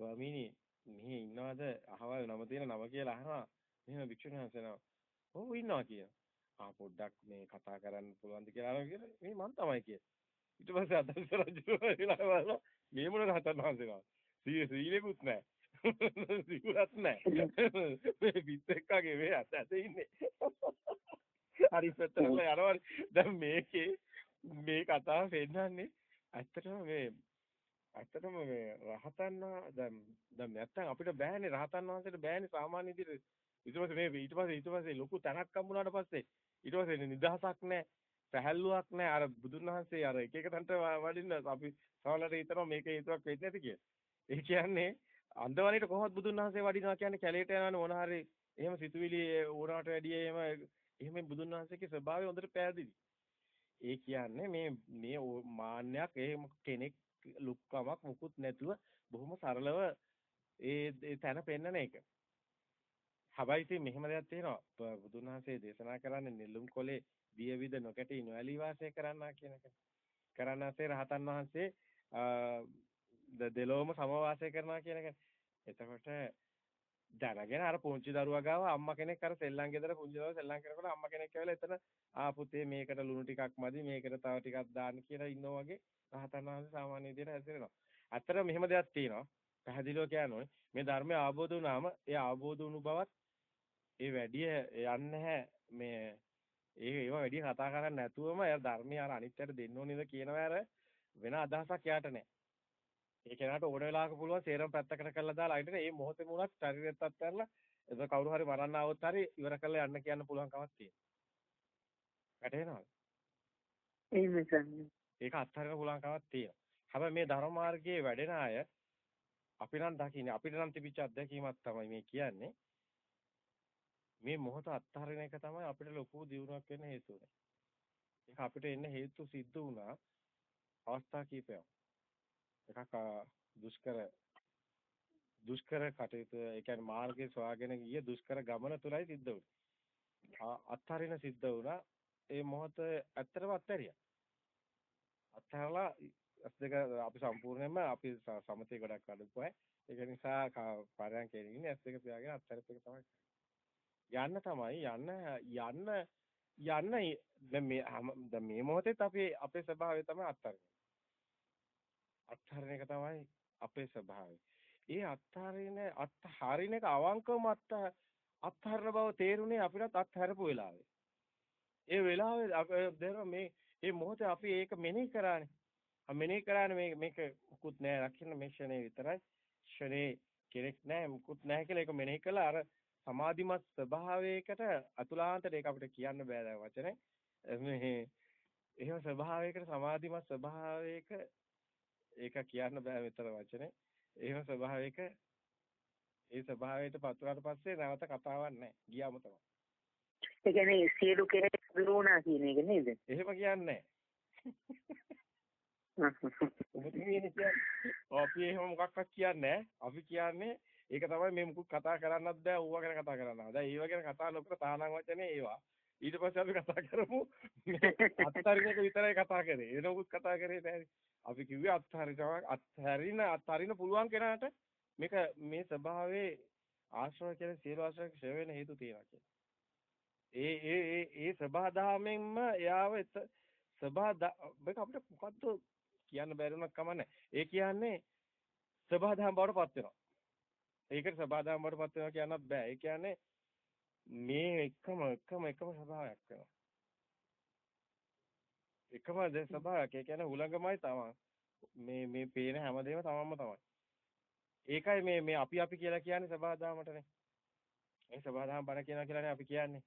ස්වාමීනි මෙහි ඉන්නවද අහවල් නම තියෙන නම කියලා අහනවා. මෙහෙම භික්ෂුන් වහන්සේනවා. ඔව් ඉන්නවා කියනවා. ආ පොඩ්ඩක් මේ කතා කරන්න පුළුවන්ද කියලා අහනවා කියලා මේ මං තමයි කියන්නේ. ඊට පස්සේ අදහස රජු වෙලා මේ මොන රහතන් වහන්සේනවා. සීලෙකුත් නැහැ. [LAUGHS] සිවුරක් නැහැ. [LAUGHS] මේ පිට එක්කගේ මේ අත ඇත ඉන්නේ. [LAUGHS] හරි පැත්තට යනවා. දැන් මේකේ මේ කතාව පෙන්නන්නේ ඇත්තටම මේ ඇත්තටම මේ රහතන් දැන් දැන් නැත්තම් අපිට බෑනේ රහතන් වහන්සේට බෑනේ සාමාන්‍ය විදිහට ඊට පස්සේ මේ ඊට පස්සේ ඊට පස්සේ ලොකු තැනක් හම්බුනාට පස්සේ ඊට පස්සේ නිදහසක් නැහැ පැහැල්ලුවක් නැහැ අර බුදුන් වහන්සේ අර එක එක තැනට වඩින්න අපි සමහරවිට හිතනවා මේක හේතුවක් වෙන්නේ නැති කියලා. ඒ කියන්නේ අන්දවණේට කොහොමද බුදුන් වහන්සේ වඩිනවා කියන්නේ කැලේට යනවනේ මොන හරි එහෙම සිතුවිලි ඕනකට වැඩිය එහෙම එහෙම බුදුන් වහන්සේගේ ස්වභාවය හොඳට පැහැදිලි. ඒ කියන්නේ මේ මේ මාන්නයක් එහෙම කෙනෙක් ලුක්කමක් මුකුත් නැතුව බොහොම සරලව ඒ තැන පෙන්නන එක. හැබැයි ඉතින් මෙහෙම දෙයක් තියෙනවා. බුදුන් වහන්සේ දේශනා කරන්නේ නිලුම් කොලේ වියවිද නොකැටි නොඇලී වාසය කරන්නා කියන එක. කරන්නාසේ රහතන් වහන්සේ දෙලොවම සමවාසය කරනවා කියන එක. එතකොට දැනගෙන අර පුංචි දරුවා ගාව අම්මා කෙනෙක් අර සෙල්ලම් ගෙදර පුංචි දරුවා සෙල්ලම් කරනකොට අම්මා කෙනෙක් ඇවිල්ලා එතන ආ පුතේ මේකට ලුණු ටිකක් මදි මේකට තව ටිකක් දාන්න කියලා ඉන්නවා වගේ රහතන් වහන්සේ සාමාන්‍ය විදිහට හැසිරෙනවා. ඇත්තට මෙහෙම දෙයක් තියෙනවා. පැහැදිලිව කියනෝනේ මේ ධර්මය අවබෝධ වුණාම ඒ අවබෝධ වුණු බවත් ඒ වැඩි යන්නේ මේ ඒ ඒව වැඩි කතා කරන්නේ නැතුවම එයා ධර්මය අර අනිත්‍යයට දෙන්න ඕනේද කියනවා අර වෙන අදහසක් යාට නැහැ. ඒ කෙනාට ඕන වෙලාවක පුළුවන් සේරම පැත්තකට කරලා දාලා අයිට මේ මොහොතේ මුණක් ශරීරෙත් අත්හැරලා ඒක කවුරු හරි මරන්න ආවොත් හරි ඉවර කරලා යන්න කියන්න පුළුවන් කමක් තියෙනවා. වැටහෙනවද? එහෙමයි ඒක අත්හරින්න පුළුවන් කමක් තියෙනවා. හැබැයි මේ ධර්ම මාර්ගයේ වැඩෙන අය අපි නම් දකින්නේ අපිට නම් තිබිච්ච අත්දැකීමක් තමයි මේ කියන්නේ. මේ මොහොත අත්හරින එක තමයි අපිට ලොකු දියුණුවක් වෙන්න හේතු වෙන්නේ. ඒක අපිට එන්න හේතු සිද්ධ වුණා අවස්ථා කීපයක්. එකක් දුෂ්කර දුෂ්කර කටයුතු ඒ කියන්නේ මාර්ගයේ සොයාගෙන ගිය දුෂ්කර ගමන තුලයි සිද්ධ වුනේ. අත්හරින සිද්ධ වුණා. ඒ මොහොත ඇත්තටම අත්හැරියා. අත්හැරලා අස් දෙක අපි සම්පූර්ණයෙන්ම අපි සමතේ ගොඩක් අඩුපුවයි. ඒක නිසා පරයන්කේ ඉන්නේ ඇස් දෙක පියාගෙන අත්හැරපු එක තමයි. යන්න තමයි යන්න යන්න යන්න දැන් මේ දැන් මේ මොහොතේත් අපි අපේ ස්වභාවය තමයි අත්හරින්නේ. අත්හරින එක තමයි අපේ ස්වභාවය. ඒ අත්හරින අත්හරින එක අවංකවම අත් අත්හරන බව තේරුනේ අපිට අත්හැරපු වෙලාවේ. ඒ වෙලාවේ මේ මේ මොහොතේ අපි ඒක මෙනෙහි කරානේ. අපි මෙනෙහි කරානේ මේ මේක මුකුත් නෑ රකින්න මේ ක්ෂණේ විතරයි. ක්ෂණේ කෙනෙක් නෑ මුකුත් නෑ කියලා ඒක මෙනෙහි කළා අර සමාධිමත් ස්වභාවයකට අතුලාන්තට ඒක අපිට කියන්න බෑ දැන් වචනේ. මේ එහෙම ස්වභාවයකට සමාධිමත් ස්වභාවයක ඒක කියන්න බෑ විතර වචනේ. එහෙම ස්වභාවයක ඒ ස්වභාවයට පතුරාට පස්සේ නැවත කතාවක් නැහැ. ගියාම තමයි. ඒ කියන්නේ සියලු කෙරෙහි දුරුණා කියන එක නේද? එහෙම කියන්නේ [LAUGHS] අපි එහෙම මොකක්වත් කියන්නේ අපි කියන්නේ ඒක තමයි මේ මුකුත් කතා කරන්නත් බෑ ඌව ගැන කතා කරනවා. දැන් ඒව ගැන කතා නොකර තානම් වචනේ ඒවා. ඊට පස්සේ අපි කතා කරමු අත්තරින එක විතරයි කතා කරේ. එනකොත් කතා කරේ නැහැ. අපි කිව්වේ අත්හරිනවා අත්හැරින අත්හරින පුළුවන් කෙනාට මේක මේ ස්වභාවයේ ආශ්‍රය කියන සියලු ආශ්‍රය ක්ෂය වෙන හේතු තියෙනවා කියලා. ඒ ඒ ඒ ඒ සබහාදාමෙන්ම එයාව සබහා මේක අපිට මොකද්ද කියන්න බැරි වුණක් කමන්නේ. ඒ කියන්නේ සබහාදාම බවට පත් වෙනවා. ඒකට සබහාදාම බවට පත් වෙනවා කියන්නත් බෑ. ඒ කියන්නේ මේ එකම එකම එකම ස්වභාවයක් වෙනවා. එකම දේ ස්වභාවයක්. ඒ කියන්නේ හුලඟමයි තමයි. මේ මේ පේන හැමදේම තමන්ම තමයි. ඒකයි මේ මේ අපි අපි කියලා කියන්නේ සබහාදහමටනේ. ඒ සබහාදහම බණ කියනවා කියලානේ අපි කියන්නේ.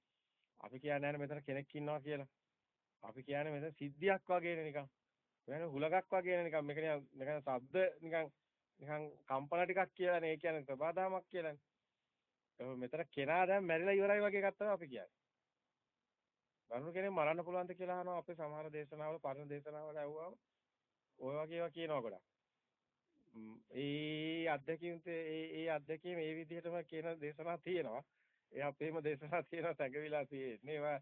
අපි කියන්නේ නැහැ මෙතන කෙනෙක් ඉන්නවා කියලා. අපි කියන්නේ මෙතන සිද්ධියක් වගේනේ නිකන්. වෙන හුලගක් වගේනේ නිකන් මේක නිකන් ශබ්ද නිකන් නිකන් කම්පන ටිකක් කියලානේ. ඒ කියන්නේ සබහාදහමක් කියලානේ. මෙතන කෙනා දැන් මැරිලා ඉවරයි වගේ එකක් තමයි අපි කියන්නේ. මරණ කෙනෙක් මරන්න පුළුවන්ද කියලා අහනවා අපේ සමහර දේශනාවල පරණ දේශනාවල ඇහුවාම ඔය වගේ ඒවා කියනවා ගොඩක්. ඒ අධ්‍යක්ෂින් ඒ ඒ අධ්‍යක්ෂින් මේ විදිහටම කියන දේශනා තියෙනවා. ඒ අපේම දේශනා තියෙනවා තැඟවිලා තියෙන්නේ. ඒවා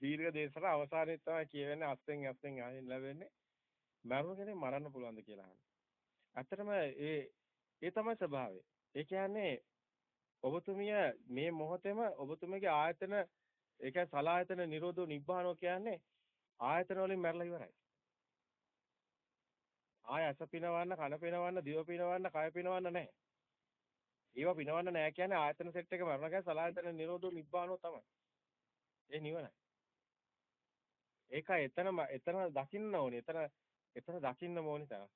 දීර්ඝ දේශනා අවසානයේ තමයි කියවෙන්නේ අස්තෙන් අස්තෙන් ආයෙත් ලැබෙන්නේ. මරණ කෙනෙක් මරන්න පුළුවන්ද කියලා අහනවා. ඇත්තටම ඒ ඒ තමයි ස්වභාවය. ඒ කියන්නේ ඔබතුමිය මේ මොහොතේම ඔබතුමියගේ ආයතන ඒ කියන්නේ සලායතන නිරෝධෝ නිබ්බානෝ කියන්නේ ආයතන වලින් මැරලා ඉවරයි. ආය ඇස පිනවන්න, කන පිනවන්න, දිව පිනවන්න, කය පිනවන්න නැහැ. ඒවා පිනවන්න නැහැ කියන්නේ ආයතන සෙට් එක මරණ කියන්නේ සලායතන නිරෝධෝ නිබ්බානෝ තමයි. ඒ නිවනයි. ඒක එතනම එතන දකින්න ඕනේ. එතන එතන දකින්න ඕනේ තන.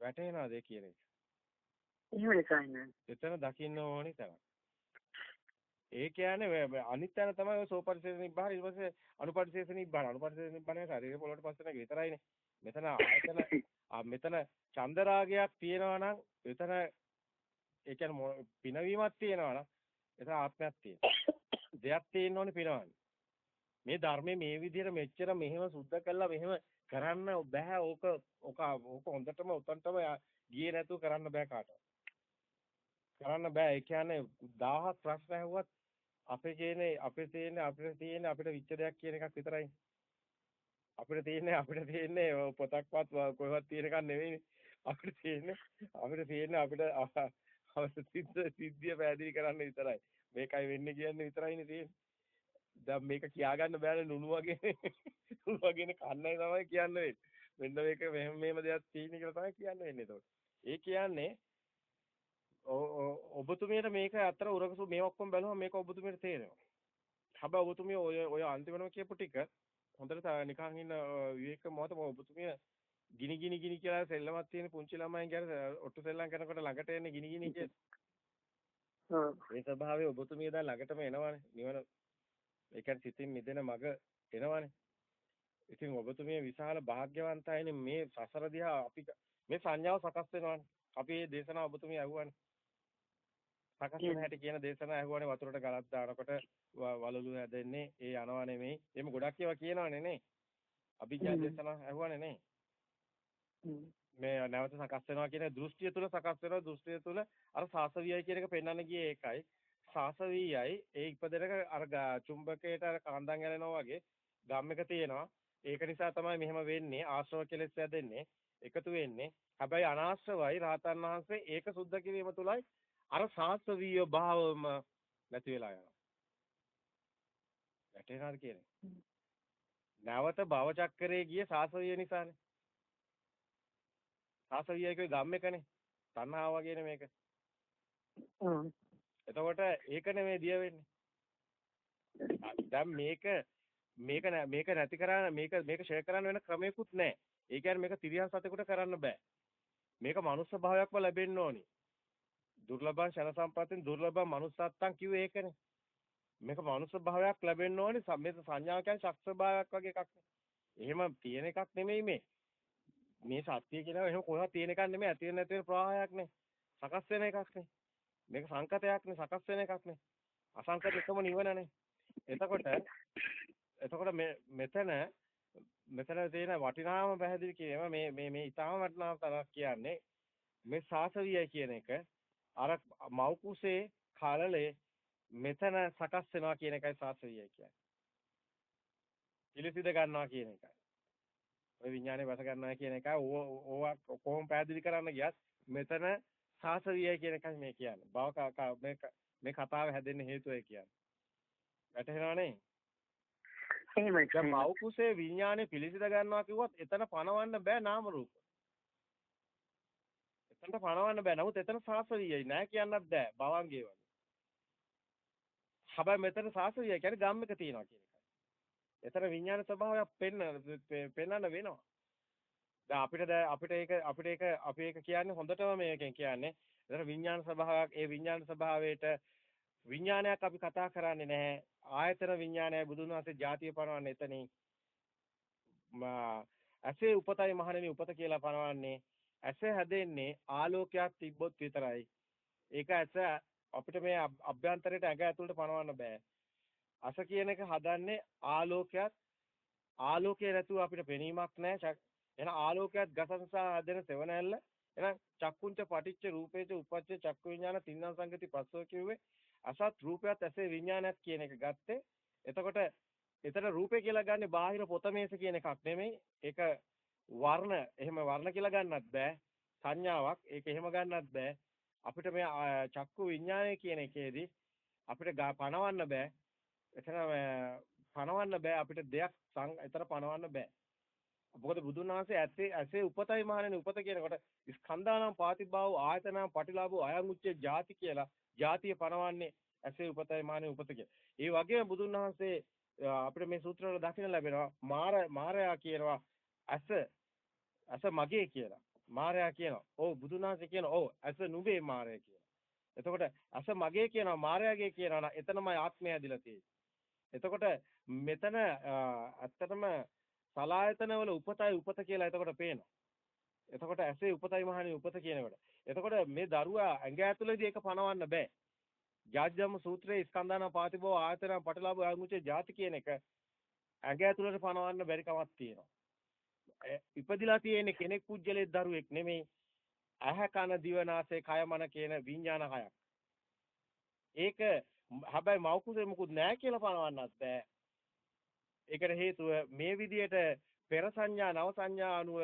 වැටේනවාද ඒ කියන එක? එහෙමයි සායන. එතන දකින්න ඕනේ තන. ඒ කියන්නේ අනිත් තැන තමයි ඔය සෝපරිසේස නිබ්බාන ඊට පස්සේ අනුපරිසේස නිබ්බාන අනුපරිසේස නිබ්බානේ ශරීර පොළොවට පස්සේ නැග විතරයිනේ මෙතන ආයතන [LAUGHS] මෙතන චන්දරාගයක් තියෙනවා නම් එතන ඒ කියන්නේ පිනවීමක් තියෙනවා නම් එතන ආත්මයක් තියෙනවා දෙයක් තියෙන්න ඕනේ පිනවන්න මේ ධර්මයේ මේ විදිහට මෙච්චර මෙහෙම සුද්ධ කළා මෙහෙම කරන්න බෑ ඕක ඕක ඕක හොඳටම උතන්ටම ගියේ නැතුව කරන්න බෑ කාටවත් කරන්න බෑ ඒ කියන්නේ 1000ක් ප්‍රශ්න ඇහුවත් අපේ කියන්නේ අපේ තියෙන්නේ අපිට තියෙන්නේ අපිට විච්ච දෙයක් කියන එකක් විතරයි. අපිට තියෙන්නේ අපිට තියෙන්නේ පොතක්වත් කොහෙවත් තියෙන එකක් නෙවෙයිනේ. අපිට තියෙන්නේ අපිට තියෙන්නේ අපිට සිද්ධ සිද්ධිය පැහැදිලි කරන්න විතරයි. මේකයි වෙන්නේ කියන්නේ විතරයිනේ තියෙන්නේ. දැන් මේක කියාගන්න බෑනේ නුණු වගේ [LAUGHS] නුණු වගේනේ කන්නයි තමයි කියන්න වෙන්නේ. මෙන්න මේක මෙහෙම මෙහෙම දෙයක් තියෙන කියලා තමයි කියන්න වෙන්නේ එතකොට. ඒ කියන්නේ ඔබතුමියට මේක අතර උරගසු මේ ඔක්කොම බැලුවම මේක ඔබතුමියට තේරෙනවා. හැබැයි ඔබතුමිය ඔය ඔය අන්තිමනම කියපු ටික හොඳට නිකන් ඉන්න විවේක මොහොත ඔබතුමිය ගිනි ගිනි ගිනි කියලා සෙල්ලමක් තියෙන පුංචි ළමයින් කියන්නේ ඔට්ටු සෙල්ලම් කරනකොට ළඟට එන්නේ ගිනි ගිනි කියලා. ඒ ස්වභාවය ඔබතුමිය දැන් ළඟටම එනවනේ. නිවන ඒ කියන්නේ සිතින් මිදෙන මග එනවනේ. ඉතින් ඔබතුමිය විශාල වාග්යවන්තයිනේ මේ සසර දිහා අපි මේ සංඥාව සකස් වෙනවනේ. අපි මේ දේශනාව ඔබතුමිය අහුවනේ. සකස් වෙන හැටි කියන දේශන ඇහුවානේ වතුරට ගලක් දානකොට වලලු හැදෙන්නේ ඒ යනවා නෙමෙයි. එහෙම ගොඩක් ඒවා කියනවනේ නේ. අභිඥා දේශන ඇහුවානේ නේ. මේ නැවත සකස් වෙනවා කියන දෘෂ්ටිය තුල සකස් වෙනවා දෘෂ්ටිය තුල අර සාසවියයි කියන එක පෙන්වන්න ගියේ ඒකයි. සාසවියයි ඒ ඉපදෙනක අර චුම්බකයට අර කාන්දන් ඇලෙනවා වගේ ගම් එක තියෙනවා. ඒක නිසා තමයි මෙහෙම වෙන්නේ ආශ්‍රව කෙලෙස් හැදෙන්නේ. එකතු වෙන්නේ. හැබැයි අනාශ්‍රවයි රාතන් වහන්සේ ඒක සුද්ධ කිරීම තුලයි අර සාස්ත්‍රීය භාවම නැති වෙලා යනවා. වැටේනාද කියන්නේ? නැවත භව චක්‍රයේ ගිය සාස්ත්‍රීය නිසානේ. සාස්ත්‍රීය එකේ ගම් එකනේ. තණ්හාව වගේනේ මේක. එතකොට ඒක නෙමෙයි දිය වෙන්නේ. දැන් මේක මේක මේක නැති කරන්න මේක මේක ෂෙයා කරන්න වෙන ක්‍රමයක්වත් නැහැ. ඒ කියන්නේ මේක තිරියන් සතෙකුට කරන්න බෑ. මේක මනුස්ස භාවයක්ම ලැබෙන්න ඕනි. දුර්ලභං ශන සම්පත්තින් දුර්ලභං manussත්තං කිව්වේ ඒකනේ. මේක මනුස්ස භාවයක් ලැබෙන්න ඕනේ සම්මේත සංඥාව කියන්නේ ශක්ෂ භාවයක් වගේ එකක්. එහෙම තියෙන එකක් නෙමෙයි මේ. මේ සත්‍ය කියනවා එහෙම කොහොමද තියෙන එකක් නෙමෙයි ඇති වෙන නැති වෙන ප්‍රවාහයක් නේ. සකස් වෙන එකක් නේ. මේක සංකතයක් නේ සකස් වෙන එකක් නේ. අසංකත එකම නිවනනේ. එතකොට එතකොට මේ මෙතන මෙතන තියෙන වටිනාම පැහැදිලි කිරීම මේ මේ මේ ඊටාම වටිනාම තරක් කියන්නේ මේ සාසවියයි කියන එක අර මව් කුසේ කලලේ මෙතන සකස් වෙනවා කියන එකයි සාස්ත්‍රීයයි කියන්නේ. පිළිසිඳ ගන්නවා කියන එකයි. ඔය විඥානේ වස ගන්නවා කියන එකයි ඕවා කොහොම පැහැදිලි කරන්න ගියත් මෙතන සාස්ත්‍රීයයි කියන එකයි මේ කියන්නේ. බව මේ මේ කතාව හැදෙන්න හේතුව ඒ කියන්නේ. වැටහෙනවනේ? එහෙමයි. දැන් මව් කුසේ විඥානේ පිළිසිඳ ගන්නවා කිව්වොත් එතන පණවන්න බෑ නාම රූප. එතනට පණවන්න බෑ. නමුත් එතන සාසවියයි නෑ කියන්නත් බෑ. භවංගේ වගේ. හැබැයි මෙතන සාසවිය කියන්නේ ගම් එක තියෙනවා කියන එකයි. එතන විඥාන ස්වභාවයක් පෙන්න පෙන්නන්න වෙනවා. දැන් අපිට දැන් අපිට ඒක අපිට ඒක අපි ඒක කියන්නේ හොඳටම මේකෙන් කියන්නේ. එතන විඥාන ස්වභාවයක් ඒ විඥාන ස්වභාවයට විඥානයක් අපි කතා කරන්නේ නැහැ. ආයතන විඥානයයි බුදුන් වහන්සේ ಜಾතිය පනවන්නේ එතනින්. ඇසේ උපතයි මහණෙනි උපත කියලා පනවන්නේ. ඇස හැදෙන්නේ ආලෝකයක් තිබ්බොත් විතරයි. ඒක ඇස අපිට මේ අභ්‍යන්තරයට ඇඟ ඇතුළට පනවන්න බෑ. අස කියන එක හදන්නේ ආලෝකයක් ආලෝකය නැතුව අපිට පෙනීමක් නැහැ. එහෙනම් ආලෝකයක් ගසන්සා හැදෙන සෙවණැල්ල එහෙනම් චක්කුංච පටිච්ච රූපේච උපච්ච චක්කු විඥාන තින්නම් සංගති පස්සෝ කිව්වේ අසත් රූපයත් ඇසේ විඥානයක් කියන එක ගත්තේ. එතකොට එතන රූපේ කියලා ගන්නේ බාහිර පොතමේස කියන එකක් නෙමෙයි. ඒක වර්ණ එහෙම වර්ණ කියලා ගන්නත් බෑ. සංඥාවක්. ඒක එහෙම ගන්නත් බෑ. අපිට මේ චක්කු විඥානය කියන එකේදී අපිට පණවන්න බෑ. එතන පණවන්න බෑ අපිට දෙයක් එතන පණවන්න බෑ. මොකද බුදුන් වහන්සේ ඇත්තේ ඇසේ උපතයි මහණෙනි උපත කියනකොට ස්කන්ධානම් පාතිභාව ආයතනම් පටිලාභෝ අයං උච්චේ ಜಾති කියලා ಜಾතිය පණවන්නේ ඇසේ උපතයි මහණෙනි උපත ඒ වගේම බුදුන් වහන්සේ අපිට මේ සූත්‍රවල දකින්න ලැබෙනවා මාර මාරයා කියනවා ඇස ඇස මගේ කියලා. මාරයා කියනවා. ඔව් බුදුන් වහන්සේ කියනවා. ඔව් ඇස නුඹේ මාරය කියලා. එතකොට ඇස මගේ කියනවා මාරයාගේ කියනවා නම් එතනමයි ආත්මය ඇදිලා තියෙන්නේ. එතකොට මෙතන ඇත්තටම සලායතනවල උපතයි උපත කියලා එතකොට පේනවා. එතකොට ඇසේ උපතයි මහණේ උපත කියනකොට. එතකොට මේ දරුවා ඇඟ ඇතුළේදී ඒක පනවන්න බෑ. ජාජ්ජම් සූත්‍රයේ ස්කන්ධාන පාතිබෝ ආයතන පටලාභ ආගුචේ ಜಾති කියන එක ඇඟ ඇතුළට පනවන්න බැරි කමක් තියෙනවා. ඉපදිලා තියෙන කෙනෙක් පුජ්‍යලේ දරුවෙක් නෙමෙයි. ඇහ කන දිව නාසය කය මන කියන විඥාන හයක්. ඒක හැබැයි මව් කුසේ මුකුත් නැහැ කියලා පනවන්නත් බෑ. ඒකට හේතුව මේ විදියට පෙර සංඥා නව සංඥා අනුව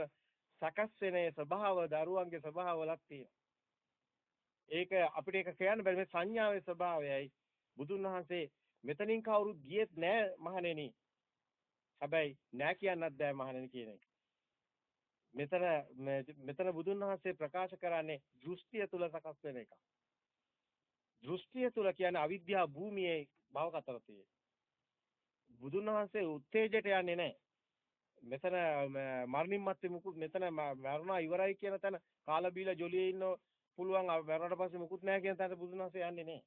සකස් වෙන ස්වභාව දරුවන්ගේ ස්වභාවලක් තියෙනවා. ඒක අපිට ඒක කියන්න බැරි මේ සංඥාවේ ස්වභාවයයි බුදුන් වහන්සේ මෙතනින් කවුරුත් ගියෙත් නෑ මහණෙනි. හැබැයි නෑ කියන්නත් බෑ මහණෙනි කියන එක. මෙතන මෙතන බුදුන් වහන්සේ ප්‍රකාශ කරන්නේ දෘෂ්ටිය තුල සකස් වෙන එක. දෘෂ්ටිය තුල කියන්නේ අවිද්‍යා භූමියේ භව කතර තියෙන්නේ. බුදුන් වහන්සේ උත්තේජයට යන්නේ නැහැ. මෙතන මරණින් මත්තේ මුකුත් මෙතන මරණා ඉවරයි කියන තැන කාලා බීලා ජොලියේ ඉන්න පුළුවන් මරණට පස්සේ මුකුත් නැහැ කියන තැනට බුදුන් වහන්සේ යන්නේ නැහැ.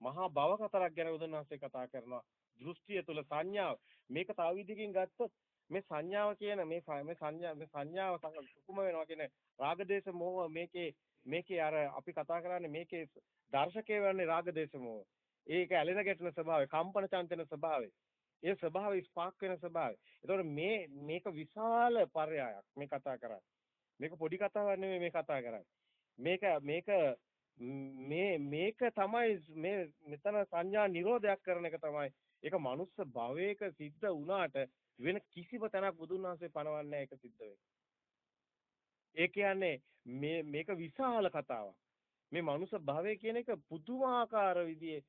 මහා භව කතරක් ගැන බුදුන් වහන්සේ කතා කරනවා. දෘෂ්ටිය තුල සංඥාව මේක තව විදිහකින් ගත්තොත් මේ සංඥාව කියන මේ මේ සංඥා මේ සංඥාව සුකුම වෙනවා කියන රාගදේශ මොහ මේකේ මේකේ අර අපි කතා කරන්නේ මේකේ දර්ශකේ වන්නේ රාගදේශ මොහ. ඒක ඇලෙන ගැටෙන ස්වභාවය, කම්පන චංචන ස්වභාවය. ඒ ස්වභාවය ස්පාක් වෙන ස්වභාවය. ඒතකොට මේ මේක විශාල පරයයක් මේ කතා කරන්නේ. මේක පොඩි කතාවක් නෙමෙයි මේ කතා කරන්නේ. මේක මේක මේ මේක තමයි මේ මෙතන සංඥා නිරෝධයක් කරන එක තමයි. ඒක මනුස්ස භවයක සිද්ධ වුණාට වෙන කිසිම තැනක් බුදුන් වහන්සේ පනවන්නේ ඒක සිද්ධ වෙන්නේ. ඒ කියන්නේ මේ මේක විශාල කතාවක්. මේ මනුස්ස භවය කියන එක පුදුමාකාර විදිහේ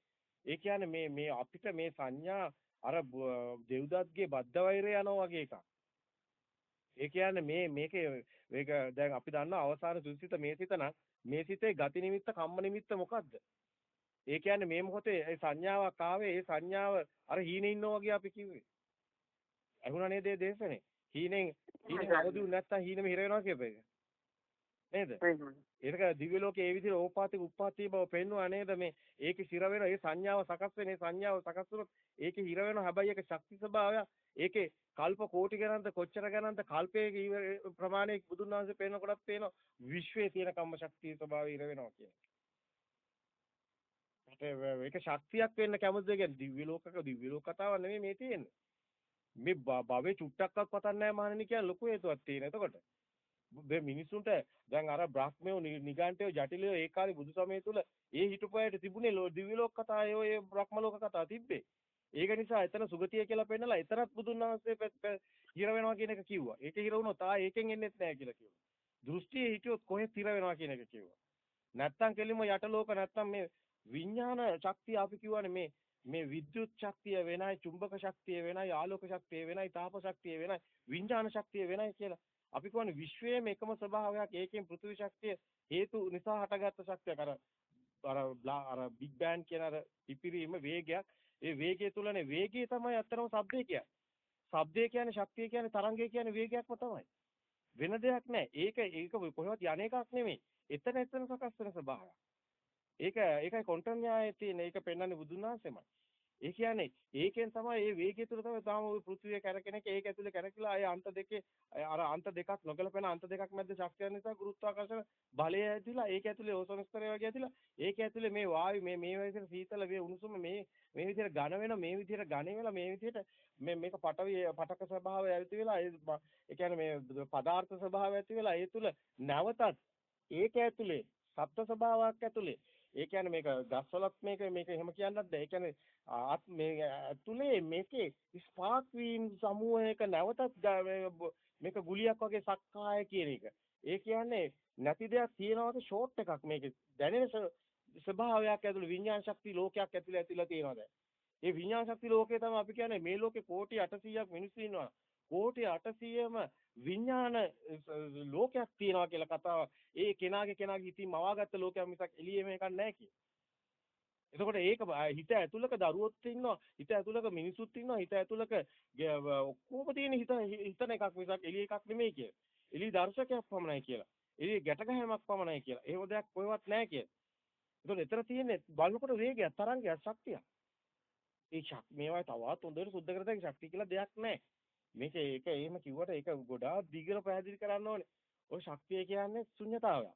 ඒ කියන්නේ මේ මේ අපිට මේ සංඥා අර දෙව්දත්ගේ බද්ධ වෛරය යනවා වගේ එකක්. ඒ කියන්නේ මේ මේකේ මේක දැන් අපි දන්නා අවසාන සුසිත මේ සිත නම් මේ සිතේ ගති නිමිත්ත කම්ම නිමිත්ත මොකද්ද? ඒ කියන්නේ මේ මොහොතේ ඒ සංඥාවක් ආවේ ඒ සංඥාව අර හීනේ ඉන්නවා වගේ අපි කිව්වේ. අහුණා නේද ඒ දේශනේ? හීනෙන් හීනෙන් අවදි නැත්තම් හීනෙම හිර වෙනවා කියප එක. නේද? ඒක දිව්‍ය ලෝකයේ ඒ විදිහට ඕපාතික උප්පාතිය බව පෙන්වුවා නේද මේ? ඒකේ හිර වෙන ඒ සංඥාව සකස් වෙන ඒ සංඥාව සකස් වුණොත් ඒකේ හිර වෙන හැබැයි ඒක ශක්ති ස්වභාවය ඒකේ කල්ප කෝටි ගණන්ත කොච්චර ගණන්ත කල්පයේ ප්‍රමාණයක් බුදුන් වහන්සේ පේනකොටත් පේනවා. විශ්වයේ තියෙන කම්ම ශක්තිය ස්වභාවය හිර වෙනවා කියන ඒක ශක්තියක් වෙන්න කැමතිද කියන්නේ දිව්‍ය ලෝකක දිව්‍ය ලෝක කතාවක් නෙමෙයි මේ තියෙන්නේ. මේ භවයේ චුට්ටක්වත් පතන්නේ නැහැ මහණෙනි කියන ලොකු හේතුවක් තියෙන. එතකොට මේ මිනිසුන්ට දැන් අර බ්‍රහ්මයෝ නිගාන්ඨයෝ ජටිලයෝ ඒ කාලේ බුදු සමය තුල ඒ හිටපොයට තිබුණේ දිව්‍ය ලෝක කතා ඒ බ්‍රහ්ම ලෝක කතා තිබ්බේ. ඒක නිසා එතන සුගතිය කියලා පෙන්නලා එතරම් බුදුන් වහන්සේ හිර වෙනවා කියන එක කිව්වා. ඒක හිර වුණොත් ආ ඒකෙන් එන්නෙත් නැහැ කියලා කිව්වා. දෘෂ්ටියේ හිටියොත් කොහෙත් හිර වෙනවා කියන එක කිව්වා. නැත්තම් කෙලිම යට ලෝක නැත්තම් මේ විඥාන ශක්තිය අපි කියවනේ මේ මේ විද්‍යුත් ශක්තිය වෙනයි චුම්බක ශක්තිය වෙනයි ආලෝක ශක්තිය වෙනයි තාප ශක්තිය වෙනයි විඥාන ශක්තිය වෙනයි කියලා අපි කියන්නේ විශ්වයේම එකම ස්වභාවයක් ඒකෙන් පෘථිවි ශක්තිය හේතු නිසා හටගත්ත ශක්තියක් අර අර අර බිග් බෑන් කියන අර ඉපිරීම වේගයක් ඒ වේගය තුලනේ වේගය තමයි අත්‍තරම සබ්දේ කියන්නේ ශබ්දය කියන්නේ ශක්තිය කියන්නේ තරංගය කියන්නේ වේගයක්ම තමයි. වෙන දෙයක් නැහැ. ඒක ඒක කොහෙවත් යන එකක් නෙමෙයි. එතන එතන සකස් වෙන ස්වභාවය. ඒක ඒකයි කොන්ටන් න්‍යායයේ තියෙන ඒක පෙන්වන්නේ බුදුන් වහන්සේමයි. ඒ කියන්නේ ඒකෙන් තමයි මේ වේගය තුළ තමයි තාම ওই පෘථිවිය කැරකෙන එක. ඒක ඇතුලේ කැරකිලා අය අන්ත දෙකේ අර අන්ත දෙකක් නොගලපෙන අන්ත දෙකක් මැද ශක්තිය නිසා ගුරුත්වාකර්ෂණ බලය ඇතිලා ඒක ඇතුලේ ඕසෝන ස්තරය වගේ ඇතිලා ඒක ඇතුලේ මේ වායු මේ මේ විදිහට සීතල වේ උණුසුම මේ මේ විදිහට ඝන වෙන මේ විදිහට ඝන වෙලා මේ විදිහට මේ මේක පටවි පටක ස්වභාවය ඇති වෙලා ඒ කියන්නේ මේ පදාර්ථ ස්වභාවය ඇති වෙලා ඒ තුල නැවතත් ඒක ඇතුලේ සත්ත්ව ස්වභාවයක් ඇතුලේ ඒ කියන්නේ මේක ගස්වලත් මේක මේක එහෙම කියන්නත් බෑ. ඒ කියන්නේ ආත් මේ ඇතුලේ මේකේ ස්පාර්ක් වීම් සමූහයක නැවතත් මේක ගුලියක් වගේ සක්කාය කියන එක. ඒ කියන්නේ නැති දෙයක් තියනවාද ෂෝට් එකක් මේකේ දැනෙන ස්වභාවයක් ඇතුළේ විඤ්ඤාණ ශක්ති ලෝකයක් ඇතුළේ ඇතිලා තියෙනවා දැන්. ඒ විඤ්ඤාණ ශක්ති ලෝකේ තමයි අපි කියන්නේ මේ ලෝකේ කෝටි 800ක් මිනිස්සු ඉන්නවා. කෝටි 800ම විඥාන ලෝකයක් තියෙනවා කියලා කතාව ඒ කෙනාගේ කෙනාගේ හිතින් මවාගත්ත ලෝකයක් මිසක් එළියේ මේකක් නැහැ කිය. එතකොට ඒක හිත ඇතුළක දරුවොත් ඉන්නවා හිත ඇතුළක මිනිසුත් ඉන්නවා හිත ඇතුළක ඔක්කොම තියෙන හිත හිතන එකක් මිසක් එළිය එකක් නෙමෙයි කිය. එළිය දර්ශකයක් පමණයි කියලා. එළිය ගැට ගැහිමක් පමණයි කියලා. එහෙම දෙයක් කොහෙවත් නැහැ කිය. එතකොට එතන තියෙන්නේ බලනකොට වේගයක් තරංගයක් ශක්තියක්. ඒ ශක් මේවා තවත් හොඳට සුද්ධ කරලා ශක්තිය කියලා දෙයක් නැහැ. මේක ඒක එහෙම කිව්වට ඒක ගොඩාක් දිගට පැහැදිලි කරන්න ඕනේ. ඔය ශක්තිය කියන්නේ ශුන්්‍යතාවය.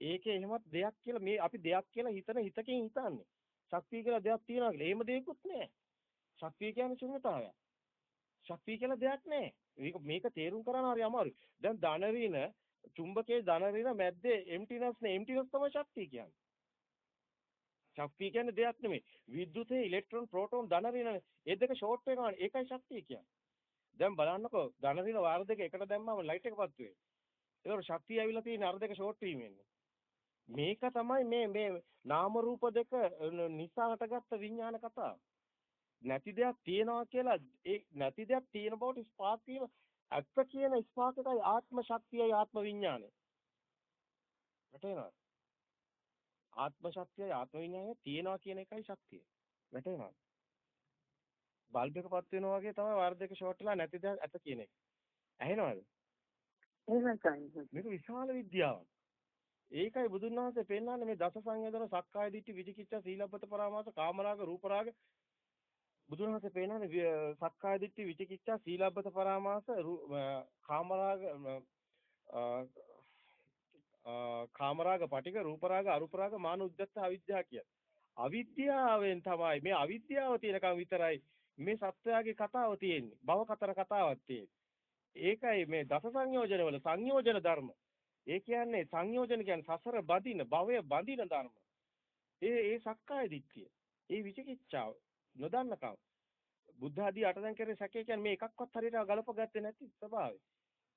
ඒකේ එහෙමත් දෙයක් කියලා මේ අපි දෙයක් කියලා හිතන හිතකින් හිතන්නේ. ශක්තිය කියලා දෙයක් තියනවා කියලා. එහෙම දෙයක්වත් නැහැ. ශක්තිය කියන්නේ ශුන්්‍යතාවය. ශක්තිය කියලා දෙයක් නැහැ. මේක මේක තේරුම් ගන්න හරි අමාරුයි. දැන් ධන ඍණ චුම්බකයේ ධන ඍණ මැද්දේ එම්ටිනස් නේ එම්ටිනස් තමයි ශක්තිය කියන්නේ. ශක්තිය කියන්නේ දෙයක් නෙමෙයි. විද්‍යුතේ ඉලෙක්ට්‍රෝන ප්‍රෝටෝන ධන ඍණ ඒ දෙක ෂෝට් වෙනවා. ඒකයි ශක්තිය කියන්නේ. දැන් බලන්නකෝ ධන ඍණ වාර දෙක එකට දැම්මම ලයිට් එක පත් වෙයි. ඒකට ශක්තිය ඇවිල්ලා තියෙන අර දෙක ෂෝට් වීමෙන්නේ. මේක තමයි මේ මේ නාම රූප දෙක නිසා හටගත්ත විඥාන කතාව. නැති දෙයක් තියෙනවා කියලා ඒ නැති දෙයක් තියෙන බවට ස්පාක් වීම ඇත්ත කියන ස්පාක් එකයි ආත්ම ශක්තියයි ආත්ම විඥානය. වැටේනවද? ආත්ම ශක්තියයි ආත්ම විඥානය තියෙනවා කියන එකයි ශක්තිය. වැටේනවද? බල්බ් එක පත් වෙනවා වගේ තමයි වාර දෙක ෂෝට් වෙලා නැති දෙයක් ඇත කියන එක. ඇහෙනවද? එහෙමයි මේක විශාල විද්‍යාවක්. ඒකයි බුදුන් වහන්සේ පෙන්නන්නේ මේ දස සංයෝජන සක්කාය දිට්ඨි විචිකිච්ඡා සීලබ්බත පරාමාස කාමරාග රූපරාග බුදුන් වහන්සේ පෙන්නන්නේ සක්කාය දිට්ඨි විචිකිච්ඡා සීලබ්බත පරාමාස කාමරාග කාමරාග පටික රූපරාග අරූපරාග මාන උද්දත්ත අවිද්‍යාව කිය. අවිද්‍යාවෙන් තමයි මේ අවිද්‍යාව තියෙනකම් විතරයි මේ සත්‍යයේ කතාව තියෙන්නේ. භව කතර කතාවක් තියෙන්නේ. ඒකයි මේ දස සංයෝජන වල සංයෝජන ධර්ම. ඒ කියන්නේ සංයෝජන කියන්නේ සසර බඳින භවය බඳින ධර්ම. ඒ ඒ සක්කාය දිට්ඨිය. ඒ විචිකිච්ඡාව නොදන්නකම. බුද්ධ ආදී අටදැන් කරේ සැකේ කියන්නේ මේ එකක්වත් හරියට ගලපගත්තේ නැති ස්වභාවය.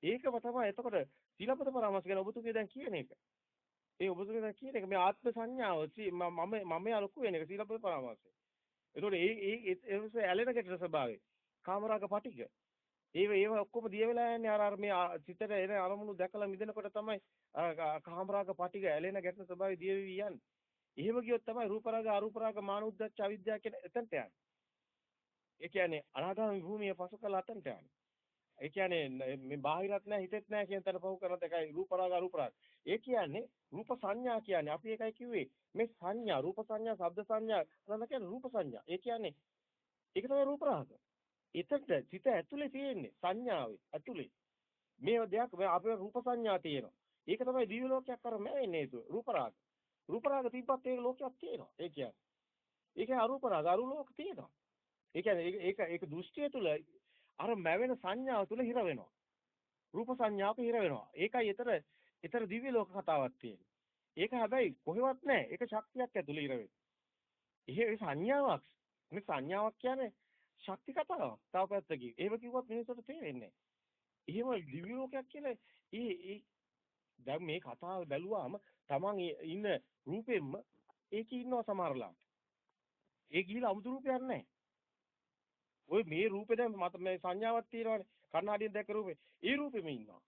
ඒකම තමයි එතකොට සීලපද පරාමර්ශ කියන ඔබතුමිය දැන් කියන එක. ඒ ඔබතුමිය දැන් කියන එක මේ ආත්ම සංඥාව මම මම ලොකු වෙන එක සීලපද පරාමර්ශය. එතකොට ඒ ඒ ඒ ඇලෙන ගැටෙන ස්වභාවය. කාමරාග පටික. ඒව ඒව ඔක්කොම දිය වෙලා යන්නේ අර අර මේ සිතට එන අරමුණු දැකලා මිදෙනකොට තමයි කාමරාග පටික ඇලෙන ගැටෙන ස්වභාවය දිය වෙවි යන්නේ. එහෙම ගියොත් තමයි රූපරාග අරූපරාග මානුද්දච්ච අවිද්‍යාව කියන එතනට යන්නේ. ඒ කියන්නේ අනාගාමී භූමිය පසු කළ අතන්ට යන්නේ. ඒ කියන්නේ මේ බාහිරත් නැහැ හිතෙත් නැහැ කියන තැන පහු කරන එකයි රූපරාග අරූපරාග. ඒ කියන්නේ රූප සංඥා කියන්නේ අපි ඒකයි කිව්වේ මේ සංඥා රූප සංඥා ශබ්ද සංඥා කරන කියන්නේ රූප සංඥා. ඒ කියන්නේ ඒක තමයි රූප රාග. එතකොට සිත ඇතුලේ තියෙන්නේ සංඥාවේ ඇතුලේ. මේ දෙයක් අපේ රූප සංඥා තියෙනවා. ඒක තමයි දිව්‍ය ලෝකයක් කර මැවෙන්නේ ඒක රූප රාග. රූප රාග තිබ්බත් ඒක ලෝකයක් තියෙනවා. ඒ කියන්නේ. ඒක අරූප රාග අරු ලෝක තියෙනවා. ඒ කියන්නේ ඒක ඒක දෘෂ්ටිය තුල අර මැවෙන සංඥාව තුල හිර වෙනවා. රූප සංඥාවක හිර වෙනවා. ඒකයි ඊතර ඊතර දිව්‍ය ලෝක කතාවක් තියෙන්නේ. ඒක හැබැයි කොහෙවත් නැහැ. ඒක ශක්තියක් ඇතුළේ ඉර වෙන්නේ. ඒ සංඥාවක්. මේ සංඥාවක් කියන්නේ ශක්ති කතාවක්. තව පැත්තකින්. ඒව කිව්වත් මිනිස්සුන්ට තේරෙන්නේ නැහැ. එහෙම දිව්‍ය ලෝකයක් කියලා ඒ ඒ දැන් මේ කතාව බැලුවාම Taman ඉන්න රූපෙම්ම ඒකේ ඉන්නවා සමහරලා. ඒ ගිහිලා අමුතු රූපයක් නැහැ. ඔය මේ රූපේ දැන් මත මේ සංඥාවක් තියෙනවානේ. කණ්ණාඩියෙන් දැක්ක රූපේ. ඒ රූපෙම ඉන්නවා.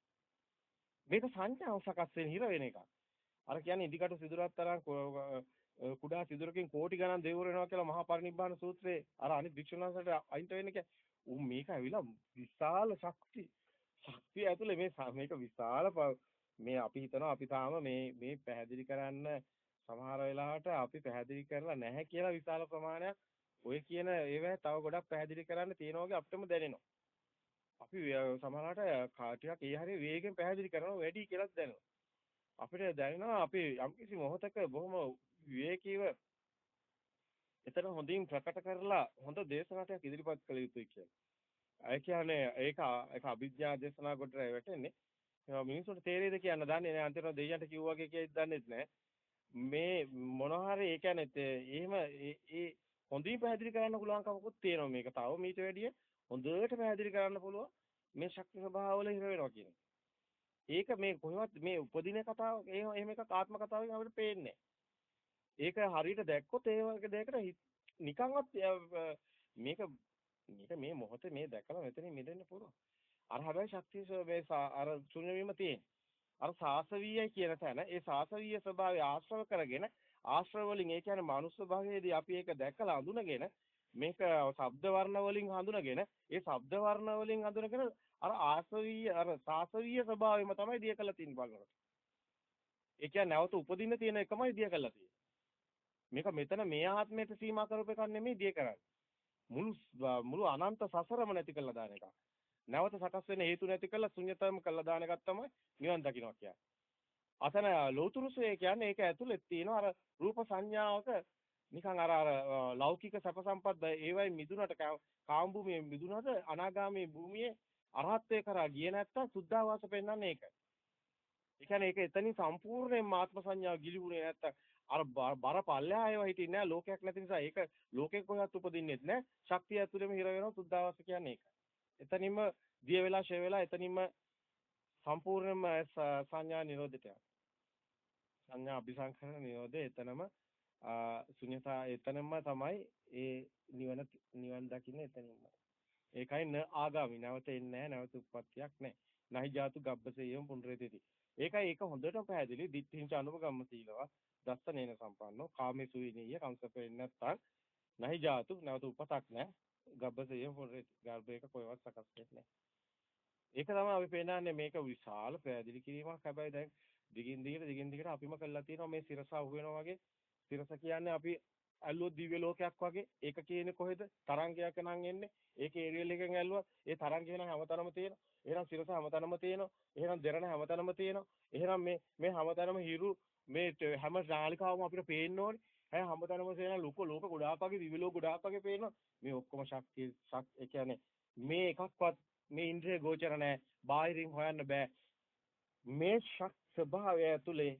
මේක සංඥාව සකස් වෙන හිර වෙන එකක්. අර කියන්නේ ඉදිකටු සිදුරක් තරම් කුඩා සිදුරකින් කෝටි ගණන් දෙවිවරු වෙනවා කියලා මහා පරිනිබ්බාන සූත්‍රයේ අර අනිත් වික්ෂුණාසට අයින්ට වෙන්නේ උන් මේක ඇවිල්ලා විශාල ශක්ති ශක්තිය ඇතුලේ මේ මේක විශාල මේ අපි හිතනවා අපි තාම මේ මේ පැහැදිලි කරන්න සමහර වෙලාවට අපි පැහැදිලි කරලා නැහැ කියලා විශාල ප්‍රමාණයක් ඔය කියන ඒවා තව ගොඩක් පැහැදිලි කරන්න තියෙනවා වගේ අපිටම දැනෙනවා. අපි සමහරවිට ටිකක් ඒ හරිය වේගෙන් පැහැදිලි කරනවා වැඩි කියලාත් දැනෙනවා. අපිට දැනෙනවා අපි යම්කිසි මොහොතක බොහොම විවේකීව එතන හොඳින් ප්‍රකට කරලා හොඳ දේශනාවක් ඉදිරිපත් කළ යුතුයි කියලා. ඒ කියන්නේ ඒක ඒක අභිඥා දේශනා කොට වැටෙන්නේ. මිනිස්සුන්ට තේරෙයිද කියන්න දන්නේ නැහැ. අන්තිමට දෙයියන්ට කිව්වා වගේ කියයිද දන්නේ නැහැ. මේ මොන හරි ඒ කියන්නේ එහෙම ඒ හොඳින් පැහැදිලි කරන්න පුළුවන් කමකුත් තියෙනවා මේක. තව මීට වැඩිය හොඳට පැහැදිලි කරන්න පුළුවන් මේ ශක්ති ස්වභාවවල හිර වෙනවා කියන ඒක මේ කොහොමවත් මේ උපදින කතාව එහෙම එකක් ආත්ම කතාවකින් අපිට පේන්නේ ඒක හරියට දැක්කොත් ඒ වගේ දෙයකට නිකන්වත් මේක මේක මේ මොහොතේ මේ දැකලා මෙතනින් මිදෙන්න පුළුවන්. අර හැබැයි ශක්තිය මේ අර ශුන්‍ය වීම තියෙන. අර සාසවීයයි කියන තැන ඒ සාසවීය ස්වභාවය ආශ්‍රව කරගෙන ආශ්‍රව වලින් ඒ කියන්නේ මනුස්ස භාවයේදී අපි ඒක දැකලා අඳුනගෙන මේක ශබ්ද වර්ණ වලින් හඳුනගෙන ඒ ශබ්ද වර්ණ වලින් හඳුනගෙන අර ආසවීය අර සාසවීය ස්වභාවයම තමයි දිය කළා තියෙන බලනකොට. ඒ කියන්නේ නැවත උපදින්න තියෙන එකමයි දිය කළා තියෙන්නේ. මේක මෙතන මේ ආත්මයට සීමා කරපු එකක් නෙමෙයි දිය කරන්නේ. මුළු මුළු අනන්ත සසරම නැති කළා දාන එකක්. නැවත සකස් වෙන හේතු නැති කළා ශුන්‍යතම කළා දාන එකක් තමයි නිවන් දකින්නවා කියන්නේ. අතන ලෞතුරුසය කියන්නේ ඒක ඇතුළේ තියෙන අර රූප සංඥාවක නිකන් අර අර ලෞකික සැප සම්පත් ඒවයි මිදුනට කාම භූමියේ මිදුනට අනාගාමී භූමියේ අරහත්ත්වේ කරා ගියේ නැත්තම් සුද්ධාවාස පෙන්වන්නේ ඒක. ඒ කියන්නේ ඒක එතනින් සම්පූර්ණයෙන්ම ආත්ම සංඥාව ගිලිහුනේ නැත්තම් අර බර පල්ලෙහා ඒවා හිටින්නේ නැහැ ලෝකයක් නැති නිසා ඒක ලෝකෙක කොහෙවත් උපදින්නෙත් නැහැ ශක්තිය ඇතුළෙම හිර වෙනවා සුද්ධාවාස කියන්නේ ඒක. එතනින්ම දිය වෙලා ෂේ වෙලා එතනින්ම සම්පූර්ණයෙන්ම සංඥා නිරෝධයට යනවා. සංඥා අபிසංකරණ නිරෝධය එතනම ශුන්‍යතා එතනම තමයි ඒ නිවන නිවන් දකින්න එතනින්ම. ඒකයි න ආගාමි නැවත එන්නේ නැහැ නැවත උප්පත්තියක් නැහැ. නහි ජාතු ගබ්බසේයම් පුනරේතිති. ඒකයි ඒක හොඳට පැහැදිලි. දිට්ඨිංච අනුපගම්ම සීලවා දස්සනේන සම්පන්නෝ කාමේසු විනීය කංසපෙන්නේ නැත්තම් නහි ජාතු නැවත උපතක් නැහැ. ගබ්බසේයම් පුනරේති. ගර්භයක කොහෙවත් සකස් වෙන්නේ නැහැ. ඒක තමයි අපි පේනන්නේ මේක විශාල පැහැදිලි කිරීමක්. හැබැයි දැන් දිගින් දිගට දිගින් දිගට අපිම කළා තියෙනවා මේ සිරස අහු වෙනවා වගේ. සිරස කියන්නේ අපි ඇල්ලුවොත් දිව්‍ය ලෝකයක් වගේ. ඒක කියන්නේ කොහෙද? තරංගයක් නම් එන්නේ. ඒක ඒරියල් එකෙන් ඇල්ලුවා. ඒ තරංගය නම් හැමතැනම තියෙනවා. එහෙනම් සිරස හැමතැනම තියෙනවා. එහෙනම් දෙරණ හැමතැනම තියෙනවා. එහෙනම් මේ මේ හැමතැනම හිරු මේ හැම නාලිකාවම අපිට පේන්න ඕනේ. හැම හැමතැනම තියෙන ලෝක ලෝක ගොඩාක් වගේ දිව්‍ය ලෝක ගොඩාක් වගේ පේනවා. මේ ඔක්කොම ශක්තිය ඒ කියන්නේ මේ එකක්වත් මේ ඉන්ද්‍රිය ගෝචර නැහැ. බාහිරින් හොයන්න බෑ. මේ ශක් ස්වභාවය ඇතුලේ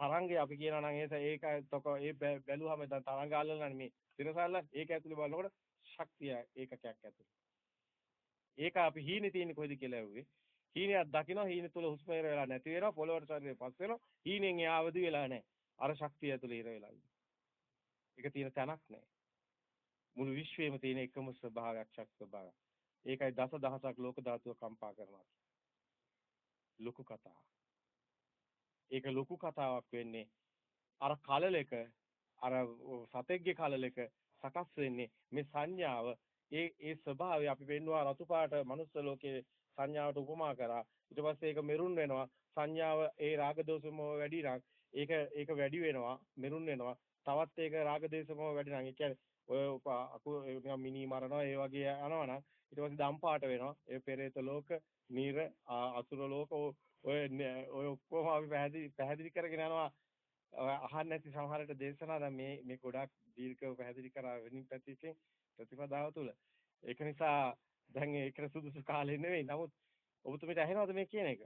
තරංගය අපි කියනවා නම් ඒක ඒක තොක ඒ බැලුවම දැන් තරංග අල්ලලා මේ සිරසල්ල ඒක ඇතුලේ බලනකොට ශක්තිය ඒකකයක් ඇතුලේ. ඒක අපි හීනේ තියෙන්නේ කොහෙද කියලා ඇහුවේ. හීනයක් දකිනවා හීනේ තුල හුස්ම ඉර වෙලා නැති වෙනවා පොළොවට ශරීරය පස් වෙනවා හීනෙන් එයා අවදි වෙලා නැහැ. අර ශක්තිය ඇතුලේ ඉර වෙලා ඉන්නේ. ඒක තියෙන තැනක් නැහැ. මුළු විශ්වයේම තියෙන එකම ස්වභාවයක් ශක්ති ස්වභාවයක්. ඒකයි දස දහසක් ලෝක ධාතුව කම්පා කරනවා. ලොකු කතාව. ඒක ලොකු කතාවක් වෙන්නේ අර කලලෙක අර සතෙක්ගේ කලලෙක සකස් වෙන්නේ මේ සංඥාව. ඒ ඒ ස්වභාවය අපි වෙන්නවා රතු පාට මනුස්ස ලෝකයේ සංඥාවට උපමා කරා. ඊට පස්සේ ඒක මෙරුන් වෙනවා. සංඥාව ඒ රාග දෝෂ මොහ වැඩි නම් ඒක ඒක වැඩි වෙනවා මෙරුන් වෙනවා. තවත් ඒක රාග දේශ මොහ වැඩි නම්. ඒ කියන්නේ ඔය අකු නිකන් මිනි මරනවා ඒ වගේ යනවනම් ඊට පස්සේ දම් පාට වෙනවා. ඒ පෙරේත ලෝක නීර අසුර ලෝක ඔය ඔය ඔක්කොම අපි පැහැදිලි පැහැදිලි කරගෙන යනවා. අහන්න නැති සමහරට දේශනා දැන් මේ මේ ගොඩක් දීර්ඝව පැහැදිලි කරා වෙනින් පැතිකෙන් ප්‍රතිපදාව තුළ. ඒක නිසා දැන් ඒකට සුදුසු කාලේ නෙවෙයි. නමුත් ඔබතුමීට ඇහෙනවද මේ කියන එක?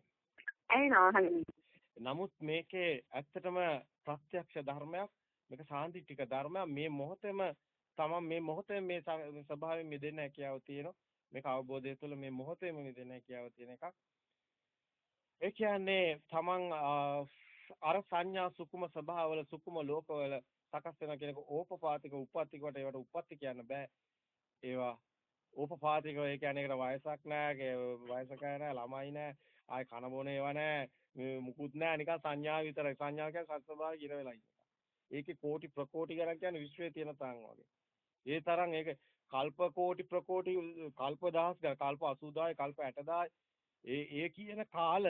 ඇහෙනවා නමුත් මේකේ ඇත්තටම ප්‍රත්‍යක්ෂ ධර්මයක් මේක සාන්තිටික ධර්මයක්. මේ මොහොතේම තමන් මේ මොහොතේ මේ ස්වභාවයෙන් මිදෙන්න හැකියාව තියෙනවා මේක අවබෝධය තුළ මේ මොහොතේම මිදෙන්න හැකියාව තියෙන එකක්. ඒ කියන්නේ තමන් අර සංඥා සුකුම ස්වභාවවල සුකුම ලෝකවල සකස් වෙන කෙනෙක් ඕපපාතික උප්පත්තික වට ඒවට උප්පත්ති කියන්න බෑ. ඒවා ඕපපාතික ඒ කියන්නේ ඒකට වයසක් නෑ වයසක නෑ ළමයි නෑ ආයි කන බොන ඒවා නෑ මුකුත් නෑ නිකන් සංඥා විතරයි සංඥා කියන්නේ සත්‍යභාවය ඉර වෙලා ඉන්නවා. ඒකේ කෝටි ප්‍රකෝටි ගණන් කියන්නේ විශ්වයේ තියෙන තරම් වගේ. ඒ තරම් ඒක කල්ප කෝටි ප්‍රකෝටි කල්ප දහස් කල්ප 80000 කල්ප 60000 ඒ ඒ කියන කාල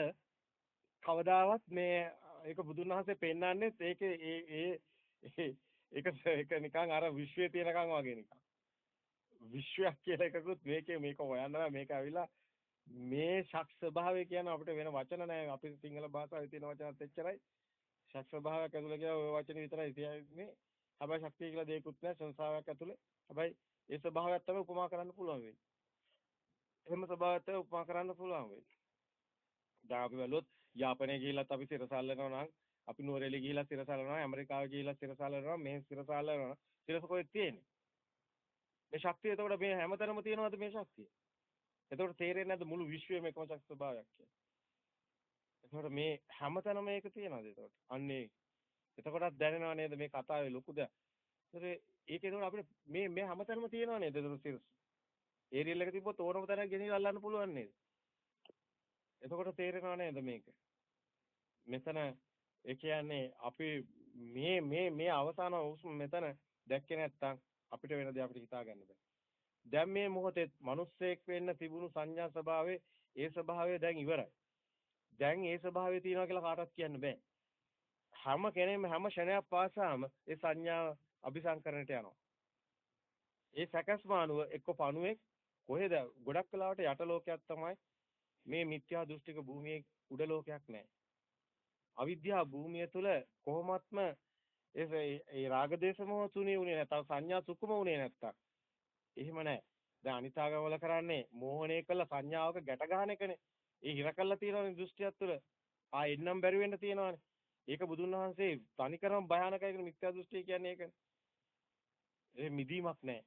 කවදාවත් මේ ඒක බුදුන් වහන්සේ පෙන්වන්නේ ඒකේ ඒ ඒ ඒක ඒක නිකන් අර විශ්වයේ තියෙනකන් වගේ නිකන්. විශ්වයක් කියලා එකකුත් මේකේ මේක හොයන්න මේක ඇවිල්ලා මේ ශක් ස්වභාවය කියන අපිට වෙන වචන නැහැ අපේ සිංහල භාෂාවේ තියෙන වචනත් එච්චරයි. ශක් ස්වභාවයක් ඇතුළේ කියලා ওই වචන විතරයි තියෙන්නේ. හැබැයි ශක්තිය කියලා දෙයක්වත් නැහැ සංසාරයක් ඇතුළේ හැබැයි ඒ ස්වභාවයක් තමයි උපමා කරන්න පුළුවන් වෙන්නේ එහෙම ස්වභාවයක් තමයි උපමා කරන්න පුළුවන් වෙන්නේ දැන් අපි බැලුවොත් යාපනයේ ගිහිල්ලත් අපි සිරසල්ලනවා නම් අපි නුවරඑළිය ගිහිල්ලා සිරසල්ලනවා ඇමරිකාවේ ගිහිල්ලා සිරසල්ලනවා මේ සිරසල්ලනවා සිරස කොහෙද තියෙන්නේ මේ ශක්තිය එතකොට මේ හැමතැනම තියෙනවද මේ ශක්තිය? එතකොට තේරෙන්නේ නැද්ද මුළු විශ්වයේම එකම ශක්ති ස්වභාවයක් කියලා? එතකොට මේ හැමතැනම මේක තියෙනවද එතකොට? අන්නේ එතකොටත් දැනෙනව නේද මේ කතාවේ ලොකු දෙයක්. ඒතර ඒක එතකොට අපිට මේ මේ හැමතැනම තියෙනව නේද එතකොට සිරස්? ඒරියල් එක තිබ්බොත් ඕනම තැනක ගෙනියලා අල්ලන්න පුළුවන් නේද? එතකොට තේරෙනව නේද මේක? මෙතන ඒ කියන්නේ අපි මේ මේ මේ අවසාන උස්ම මෙතන දැක්කේ නැත්තම් අපිට වෙන දේ අපිට හිතා ගන්න බෑ. දැන් මේ මොහොතේ මිනිස්සෙක් වෙන්න තිබුණු සංඥා ස්වභාවය ඒ ස්වභාවය දැන් ඉවරයි. දැන් ඒ ස්වභාවය තියෙනවා කියලා කාටවත් කියන්න බෑ. හැම කෙනෙම හැම ෂණයක් පාසාම ඒ සංඥා අபிසංකරණයට යනවා. ඒ සැකස්මානුව එක්ක පණුවෙක් කොහෙද ගොඩක් වෙලාවට යට ලෝකයක් තමයි මේ මිත්‍යා දෘෂ්ටික භූමියේ උඩ ලෝකයක් නැහැ. අවිද්‍යා භූමිය තුල කොහොමත්ම ඒ ඒ රාග දේශ මොහ තුනේ උනේ නැත්නම් සංඥා සුකුම උනේ නැත්තම් එහෙම නැහැ. දැන් අනිතාගවල කරන්නේ මෝහණය කළ සංඥාවක ගැට ගන්න එකනේ. ඒ හිර කළා තියෙනවනේ දෘෂ්ටියක් තුළ. ආ එන්නම් බැරි වෙන්න තියෙනවනේ. ඒක බුදුන් වහන්සේ තනිකරම භයානකයි කියන මිත්‍යා දෘෂ්ටිය කියන්නේ ඒකනේ. ඒ මිදීමක් නැහැ.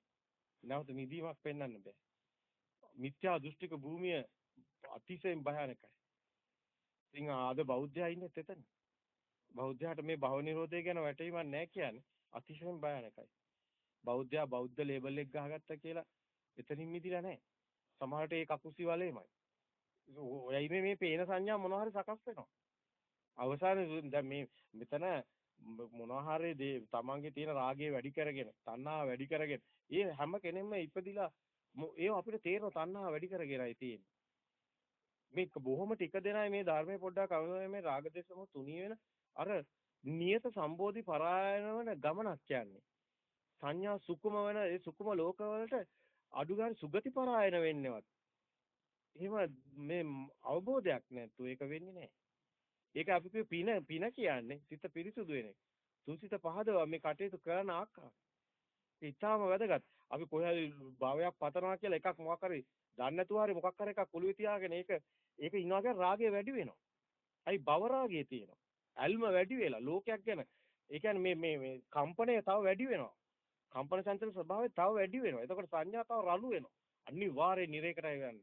නැවත මිදීමක් පෙන්වන්න බෑ. මිත්‍යා දෘෂ්ටික භූමිය අතිශයින් භයානකයි. ඉතින් ආද බෞද්ධයා ඉන්නේ එතන. බෞද්ධයාට මේ භව නිරෝධය ගැන වැටහීමක් නැහැ කියන්නේ අතිශයින් භයානකයි. බෞද්ධයා බෞද්ධ ලේබල් එක ගහගත්තා කියලා එතනින් මිදිලා නැහැ. සමහරට ඒ කකුසි වලේමයි. ඔයයි මේ මේ පේන සංඥා මොනවා හරි සකස් වෙනවා. අවසානයේ දැන් මේ මෙතන මොනවා හරි තමන්ගේ තියෙන රාගය වැඩි කරගෙන, තණ්හාව වැඩි කරගෙන, ඒ හැම කෙනෙක්ම ඉපදිලා ඒ අපිට තේරෙන තණ්හාව වැඩි කරගෙනයි තියෙන්නේ. මේ බොහොම ටික දෙනයි මේ ධර්මයේ පොඩ්ඩක් අවබෝධ මේ රාගදේශම තුනී වෙන අර නියත සම්බෝධි පරායන වන ගමනක් කියන්නේ. සංඥා සුකුම වෙන ඒ සුකුම ලෝකවලට අඩු ගන්න සුගති පරායන වෙන්නේවත්. එහෙම මේ අවබෝධයක් නැත්තු ඒක වෙන්නේ නැහැ. ඒක අපි පින පින කියන්නේ සිත පිරිසුදු වෙන එක. තුසිත පහදව මේ කටයුතු කරන ආකාරය. ඒ ඊටාම වැදගත්. අපි කොහේ භාවයක් පතනවා කියලා එකක් මොකක් හරි දන්නේ නැතුව හරි මොකක් හරි එකක් ඔළුවේ තියාගෙන ඒක ඒක ඉන්නවා කියන්නේ රාගය වැඩි වෙනවා. අයි භව රාගය තියෙනවා. ඇල්ම වැඩි වෙලා ලෝකයක් ගැන ඒ කියන්නේ මේ මේ මේ කම්පණය තව වැඩි වෙනවා. කම්පන චංචල ස්වභාවය තව වැඩි වෙනවා. එතකොට සංඥා තව රළු වෙනවා. අනිවාර්යෙන් නිරේකටයි ගන්න.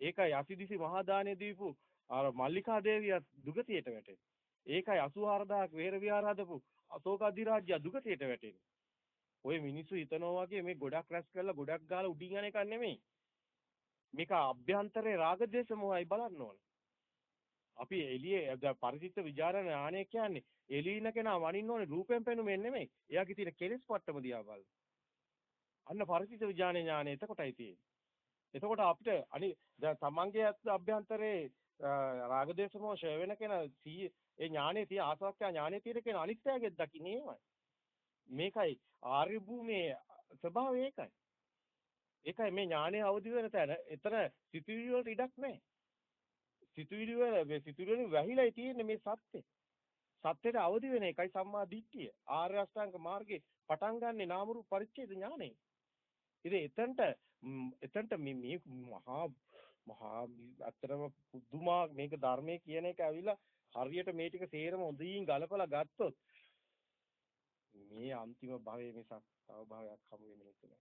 ඒකයි අසිදිසි මහා දානේ දීපු අර මල්ලිකා දේවිය දුගතියට වැටෙන්නේ. ඒකයි 84000ක් වේර විහාර හදපු අශෝක අධිරාජ්‍ය දුගතියට වැටෙන්නේ. ওই මිනිස්සු හිතනවා වගේ මේ ගොඩක් රැස් කරලා ගොඩක් ගාලා උඩින් යන එකක් නෙමෙයි. මේක අභ්‍යන්තරේ රාගදේශ මොහයි බලන්න ඕන. අපි එළියේ පරිචිත්ත විචාරණ ඥානය කියන්නේ එළිය ඉන්න කෙනා වනින්න ඕනේ රූපයෙන් පෙනුමෙන් නෙමෙයි. එයාගේ තියෙන කෙලෙස් පට්ටම දිහා බලන්න. අන්න පරිචිත්ත විඥාන ඥානය එතකොටයි තියෙන්නේ. එතකොට අපිට අනි දැන් තමන්ගේ අභ්‍යන්තරේ රාගදේශ මොහ ෂය වෙන කෙනා ඒ ඥානෙ තිය ආසවක්ඛ්‍යා ඥානෙ තියෙන කෙනා අනිත්‍යගෙත් දකින්නේ ඒවයි. මේකයි ආර්ය භූමියේ ස්වභාවය ඒකයි. ඒකයි මේ ඥානය අවදි වෙන තැන එතන සිතුවිලි වලට ඉඩක් නැහැ. සිතුවිලි වල මේ සිතුවිලි වලින් වැහිලායි තියෙන්නේ මේ සත්‍ය. සත්‍යයට අවදි වෙන එකයි සම්මා දිට්ඨිය. ආර්ය අෂ්ටාංග මාර්ගේ පටන් ගන්නෙ නාම රූප පරිච්ඡේද ඥානෙ. ඉතින් එතනට එතනට මේ මේ මහා මහා අතරම පුදුමා මේක ධර්මයේ කියන එක ඇවිල්ලා හරියට මේ ටික සේරම හොඳින් ගලපලා ගත්තොත් මේ අන්තිම භවයේ මිසක් තව භවයක් හමු වෙන්නේ නැහැ.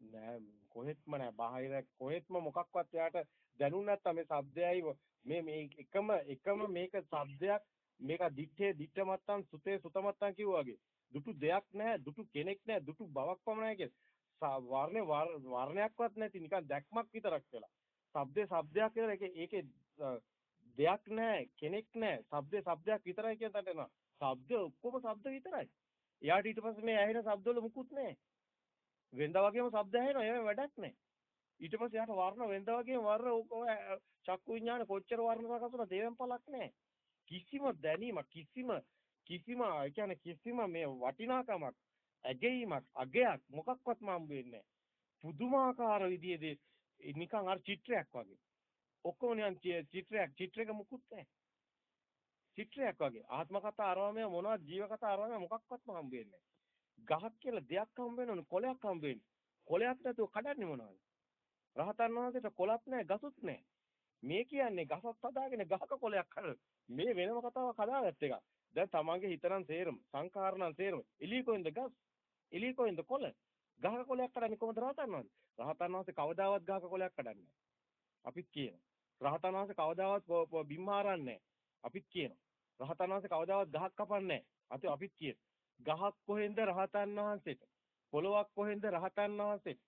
නෑ. කොහෙත්ම නෑ. බාහිර කොහෙත්ම මොකක්වත් එයාට දැනුනේ නැත්තම් මේ shabdයයි මේ මේ එකම එකම මේක shabdයක් මේක දිත්තේ දිත්ත මත්තන් සුතේ සුත මත්තන් කිව්වා වගේ. දුටු දෙයක් නැහැ දුටු කෙනෙක් නැහැ දුටු බවක් පමණයි කිය වර්ණේ වර්ණයක්වත් නැති නිකන් දැක්මක් විතරක් වෙලා. shabdේ shabdයක් කියලා ඒකේ ඒකේ දෙයක් නැහැ කෙනෙක් නැහැ. shabdේ shabdයක් විතරයි කියන තැනට එනවා. ශබ්ද ඔක්කොම ශබ්ද විතරයි. එයාට ඊට පස්සේ මේ ඇහෙන ශබ්ද වල මුකුත් නැහැ. වෙන්දා වගේම ශබ්ද ඇහෙනවා ඒක වැඩක් නැහැ. ඊට පස්සේ යාට වර්ණ වෙන්දා වගේම වර්ණ චක්කු විඥාන කොච්චර වර්ණ සකසුන දේවෙන් පළක් නැහැ. කිසිම දැනීමක් කිසිම කිසිම ඒ කියන්නේ කිසිම මේ වටිනාකමක් ඇගීමක් අගයක් මොකක්වත්ම හම්බ වෙන්නේ පුදුමාකාර විදිහේ නිකන් අර චිත්‍රයක් වගේ. ඔක්කොම නිකන් චිත්‍රයක් චිත්‍රයක මුකුත් නැහැ. චිත්‍රයක් වගේ. ආත්ම කතා අරවම මොනවද ජීව කතා අරවම මොකක්වත්ම හම්බ වෙන්නේ ගහක් කියලා දෙයක් හම්බ වෙනවනේ කොලයක් හම්බ වෙන්නේ. කොලයක් නැතුව කඩන්නේ මොනවද? රහතන් වහන්සේට කොලක් නැහැ ගසුත් නැහැ. මේ කියන්නේ ගසක් හදාගෙන ගහක කොලයක් හදලා මේ වෙනම කතාවක් හදාගත්ත එකක්. දැන් තමන්ගේ හිතනම් තේරම සංකාරණම් තේරම. එළිය කොයින්ද ගස්? එළිය කොයින්ද කොළ? ගහක කොලයක් කඩන්නේ කොහොමද රහතන් වහන්සේ? රහතන් වහන්සේ කවදාවත් ගහක කොලයක් කඩන්නේ අපිත් කියනවා. රහතන් වහන්සේ කවදාවත් බිම් මාරන්නේ අපිත් කියනවා. රහතන් වහන්සේ කවදාවත් ගහක් කපන්නේ අපි අපිත් කියනවා. ගහක් කොහෙන්ද රහතන් වහන්සේට? පොලොවක් කොහෙන්ද රහතන් වහන්සේට?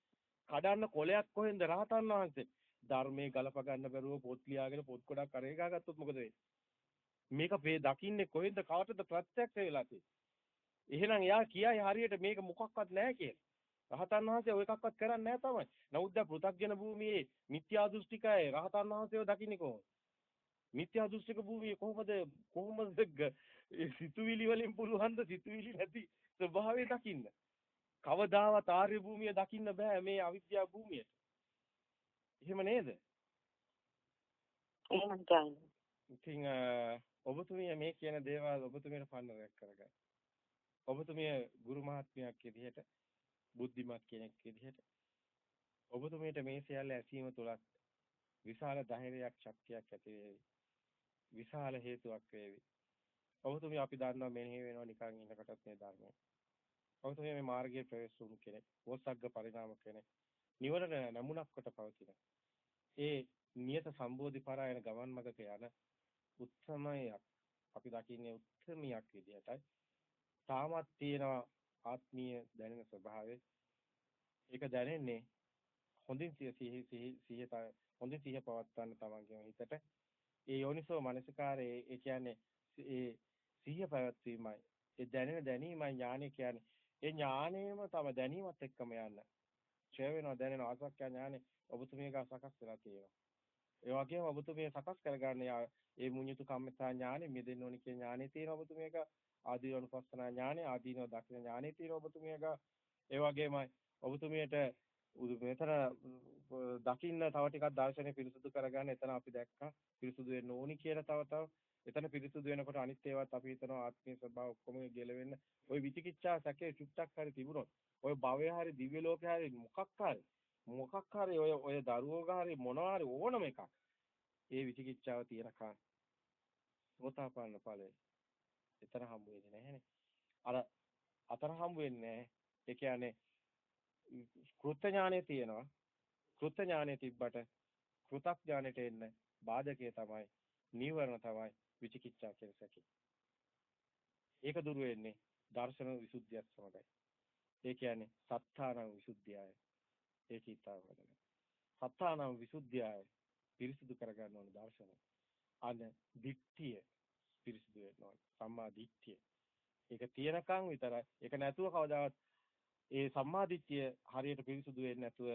කඩන්න කොලයක් කොහෙන්ද රහතන් වහන්සේට? ධර්මයේ ගලප ගන්න බැරුව පොත් ලියාගෙන පොත් ගොඩක් අරගෙන ගත්තොත් මොකද වෙන්නේ? මේක මේ දකින්නේ කොහෙන්ද කාටද ප්‍රත්‍යක්ෂ වෙලා තියෙන්නේ? එහෙනම් එයා කියයි හරියට මේක මොකක්වත් නැහැ කියලා. රහතන් වහන්සේ ඔය එකක්වත් කරන්නේ නැහැ තමයි. නමුත් දැන් පෘථග්ජන භූමියේ මිත්‍යා දෘෂ්ටිකය රහතන් වහන්සේව දකින්නේ කොහොමද? මිත්‍යා දෘෂ්ටික භූමියේ කොහොමද කොහොමද සිතුවිලි වලින් පුළුවන් ද සිතුවිලි නැති ස්වභාවය දකින්න? කවදාවත් ආර්ය භූමිය දකින්න බෑ මේ අවිද්‍යා භූමියට. එහෙම නේද? එහෙමයි කියන්නේ. ඉතින් ඔබතුමිය මේ කියන දේවල් ඔබතුමියට පන්නරයක් කරගන්න. ඔබතුමිය ගුරු මහත්මයක් විදිහට බුද්ධිමත් කෙනෙක් විදිහට ඔබතුමියට මේ සියල්ල ඇසීම තුලත් විශාල ධෛර්යයක් ශක්තියක් ඇති වේවි. විශාල හේතුවක් වේවි. ඔබතුමිය අපි දන්නවා මෙනෙහි වෙනවා නිකන් ඉන්නකොටත් මේ ධර්මය. ඔබතුමිය මේ මාර්ගයේ ප්‍රවේශ වුණු කෙනෙක්. වෝසග්ග පරිණාම කෙනෙක්. නිවන නමුණක් කොට පවතින. ඒ නියත සම්බෝධි පරායන ගමන් මගක යන උත්සමයක් අපි දකින්නේ උත්සමියක් විදිහටයි තාමත් තියෙනවා ආත්මීය දැනෙන ස්වභාවය. ඒක දැනෙන්නේ හොඳින් සිය සිහි සිහි සිහිය හොඳින් සිහිය පවත්වන්න තමන්ගේම හිතට. ඒ යෝනිසෝ මනසිකාරයේ ඒ කියන්නේ ඒ සිහිය පැවැත්වීමයි. ඒ දැනෙන දැනීමයි ඥානය කියන්නේ. ඒ ඥානයම තම දැනීමත් එක්කම යන්න. ඡය වෙනවා දැනෙන ආසක්ඛ්‍ය ඥානෙ ඔබතුමියක සකස් වෙලා තියෙනවා. ඒ වගේම ඔබතුමිය සකස් කරගන්න ඒ මුඤ්ඤුතු කම්මතා ඥානෙ මෙදෙන්න ඕනි කියන ඥානෙ තියෙන ඔබතුමියක ආදී අනුපස්සනා ඥානෙ ආදීනව දකින ඥානෙ තියෙන ඔබතුමියක ඒ වගේමයි ඔබතුමියට මෙතන දකින්න තව ටිකක් දර්ශනය පිරිසුදු කරගන්න එතන අපි දැක්කා පිරිසුදු වෙන්න ඕනි කියලා තව තව එතන පිරිසුදු වෙනකොට අනිත් ඒවාත් අපි හිතනවා ආත්මීය ස්වභාව ඔක්කොම ගෙලවෙන්න ওই විචිකිච්ඡා සැකේ චුට්ටක් හරි තිබුණොත් ওই භවය හරි දිව්‍ය ලෝකේ හරි මොකක් හරි මොකක් හරි ඔය ඔය දරුවෝග හරි මොනවා හරි ඕනම එකක් ඒ විචිකිච්ඡාව තියෙනකන් සෝතාපන්න ඵලය එතන හම්බ වෙන්නේ නැහැනේ. අර අතර හම්බ වෙන්නේ ඒ කියන්නේ කෘත්‍ය ඥානය තියෙනවා. කෘත්‍ය ඥානය තිබ්බට කෘතක් ඥානෙට එන්න බාධකය තමයි නීවරණ තමයි විචිකිච්ඡා කියන සැකේ. ඒක දුර වෙන්නේ දර්ශන විසුද්ධියත් සමගයි. ඒ කියන්නේ සත්තානං විසුද්ධියයි. ඒක ඊටා වදන. සත්තානම් විසුද්ධියයි පිරිසිදු කරගන්න ඕන දර්ශනය. අන දිට්ඨිය. පිරිසිදු වෙන්න ඕන. සම්මා දිට්ඨිය. ඒක තියෙනකන් විතරයි. ඒක නැතුව කවදාවත් ඒ සම්මා දිට්ඨිය හරියට පිරිසිදු වෙන්නේ නැතුව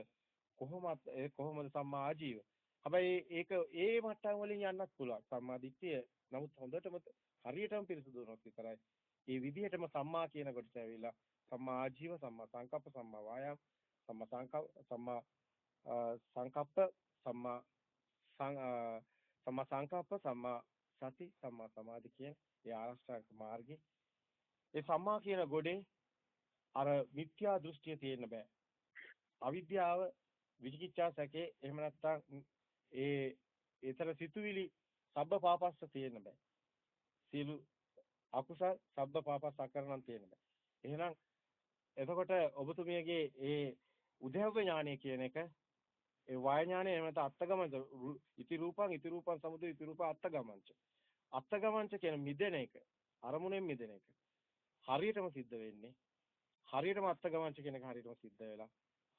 කොහොමද ඒ කොහොමද සම්මා ආජීව? හැබැයි ඒක ඒ මට්ටම් වලින් යන්නත් පුළුවන්. සම්මා දිට්ඨිය නමුත් හොඳටම හරියටම පිරිසිදු වුණොත් විතරයි. ඒ විදිහටම සම්මා කියන කොටස ඇවිල්ලා සම්මා ආජීව සම්මා සංකප්ප සම්මා වායාම සම්මා සංකප්ප සම්මා සංකප්ප සම්මා සම්මා සංකප්ප සම්මා සති සම්මා සමාධි කියන ඒ ආරෂ්ඨාංග මාර්ගේ. ඒ සම්මා කියන ගොඩේ අර මිත්‍යා දෘෂ්ටිය තියෙන්න බෑ. අවිද්‍යාව විචිකිච්ඡා සැකේ එහෙම නැත්නම් ඒ ඒතර සිතුවිලි සබ්බ පාපස්ස තියෙන්න බෑ. සියලු අකුසල් සබ්බ පාපස්ස අකරණම් තියෙන්න බෑ. එහෙනම් එතකොට ඔබතුමියගේ ඒ උදේව්‍ය ඥානය කියන එක ඒ වාය ඥානය එහෙම නැත්නම් අත්තගමංච ඉති රූපං ඉති රූපං සමුදය ඉති රූප අත්තගමංච අත්තගමංච කියන මිදෙන එක අරමුණෙන් මිදෙන එක හරියටම සිද්ධ වෙන්නේ. හරියටම අත්තගමංච කියන එක හරියටම සිද්ධ වෙලා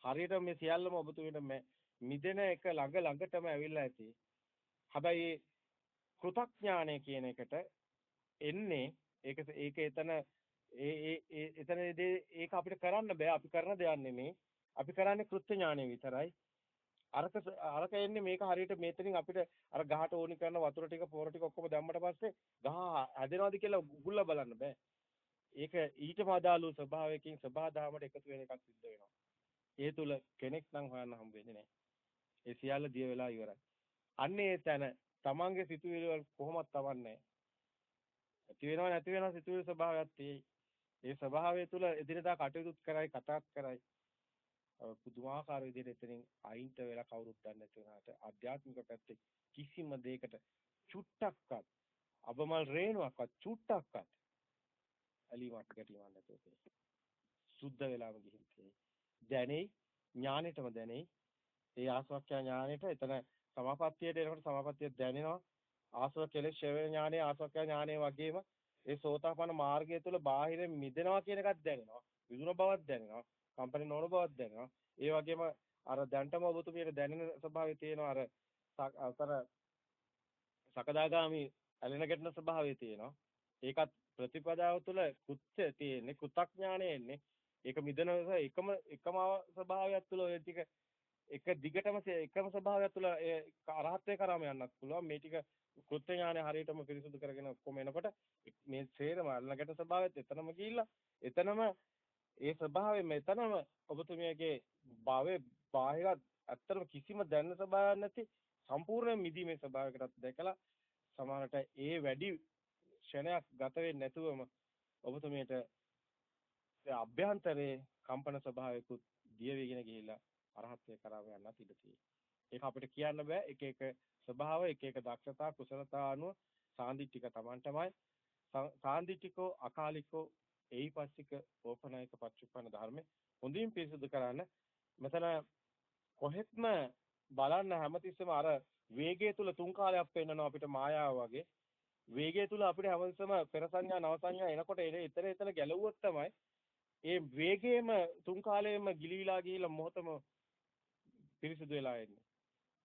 හරියටම මේ සියල්ලම ඔබතුමීට මේ මිදෙන එක ළඟ ළඟටම ඇවිල්ලා ඇති. හැබැයි කෘතඥානය කියන එකට එන්නේ ඒක ඒක එතන ඒ ඒ එතනදී ඒක අපිට කරන්න බෑ. අපි කරන දෙයක් නෙමේ. අපි කරන්නේ කෘත්‍ය ඥානය විතරයි. අරක අරක එන්නේ මේක හරියට මෙතනින් අපිට අර ගහට ඕනි කරන වතුර ටික පොර ටික ඔක්කොම දැම්මට පස්සේ ගහ හැදෙනවද කියලා උගුල්ලා බලන්න බෑ. ඒක ඊටම අදාළව ස්වභාවයකින් සබහාදාමට එකතු වෙන එකක් සිද්ධ වෙනවා. ඒ තුල කෙනෙක් නම් හොයන්න හම්බ වෙන්නේ නැහැ. ඒ සියල්ල දිය වෙලා ඉවරයි. අන්න ඒ තැන තමන්ගේ සිතුවිලි වල කොහොමවත් තවන්නේ ඇති වෙනව නැති වෙනව සිතුවිලි ස්වභාවයක් තියෙයි. ඒ ස්වභාවය තුල එදිනදා කටයුතු කරයි කතාත් කරයි පුදුමාකාර විදිහට එතනින් අයින්ට වෙලා කවුරුත් දන්නේ නැති වුණාට ආධ්‍යාත්මික පැත්තේ කිසිම දෙයකට චුට්ටක්වත් අබමල් රේණුවක්වත් චුට්ටක්වත් ඇලිමක් ගැටීමක් නැතුව තියෙන්නේ. සුද්ධ වෙලාම ගිහින් තියෙන්නේ. දැනේ ඥානෙටම දැනේ. ඒ ආසවක්ඛ්‍යා ඥානෙට එතන සමාපත්තියට එනකොට සමාපත්තිය දැනෙනවා. ආසව කෙලෙස් ශේව ඥානෙ ආසවක්ඛ්‍යා ඥානෙ වගේම ඒ සෝතාපන්න මාර්ගය තුළ බාහිර මිදෙනවා කියන එකක් දැනෙනවා. විදුන බවක් දැනෙනවා. කම්පැනි නොවන බවක් දැනෙනවා. ඒ වගේම අර දැනටම ඔබතුමියට දැනෙන ස්වභාවය තියෙනවා අර අතර සකදාගාමි ඇලෙන ගැටෙන ස්වභාවය තියෙනවා. ඒකත් ප්‍රතිපදාව තුළ කුච්ච තියෙන්නේ කෘතඥාණය එන්නේ. ඒක මිදෙන එකම එකම ස්වභාවයක් තුළ ඔය ටික එක දිගටම එකම ස්වභාවයක් තුළ ඒ අරහත්ත්වය කරාම යන්නත් පුළුවන්. මේ ටික කෘත්‍ය ඥානය හරියටම පිරිසුදු කරගෙන ඔක්කොම එනකොට මේ ඡේදම අල්ලගට ස්වභාවයත් එතනම ගිහිල්ලා එතනම ඒ ස්වභාවය මෙතනම ඔබතුමියගේ භාවයේ බාහිර ඇත්තටම කිසිම දැනන ස්වභාවයක් නැති සම්පූර්ණ මිදීමේ ස්වභාවයකටත් දැකලා සමහරට ඒ වැඩි ක්ෂණයක් ගත වෙන්නේ නැතුවම ඔබතුමියට අභ්‍යන්තරයේ කම්පන ස්වභාවයකුත් දිය වෙගෙන ගිහිලා අරහත්ත්වයට කරාම යන්නත් ඉඩ තියෙනවා. ඒක අපිට කියන්න බෑ එක එක ස්වභාව එක එක දක්ෂතා කුසලතා අනුව සාන්දිටික Taman තමයි සාන්දිටිකෝ අකාලිකෝ ඒයිපස්සික ඕපනායක පච්චුප්පන ධර්මේ හොඳින් පිරිසුදු කරන්න. මෙතන කොහෙත්ම බලන්න හැමතිස්සෙම අර වේගය තුල තුන් කාලයක් පෙන්නනවා අපිට මායාව වගේ. වේගය තුල අපිට හැමතිස්සම පෙර සංඥා නව සංඥා එනකොට එන එතන එතන ගැලවුවොත් තමයි ඒ වේගයේම තුන් කාලයේම ගිලිවිලා ගිහිලා මොහොතම පිරිසුදු වෙලා එන්නේ.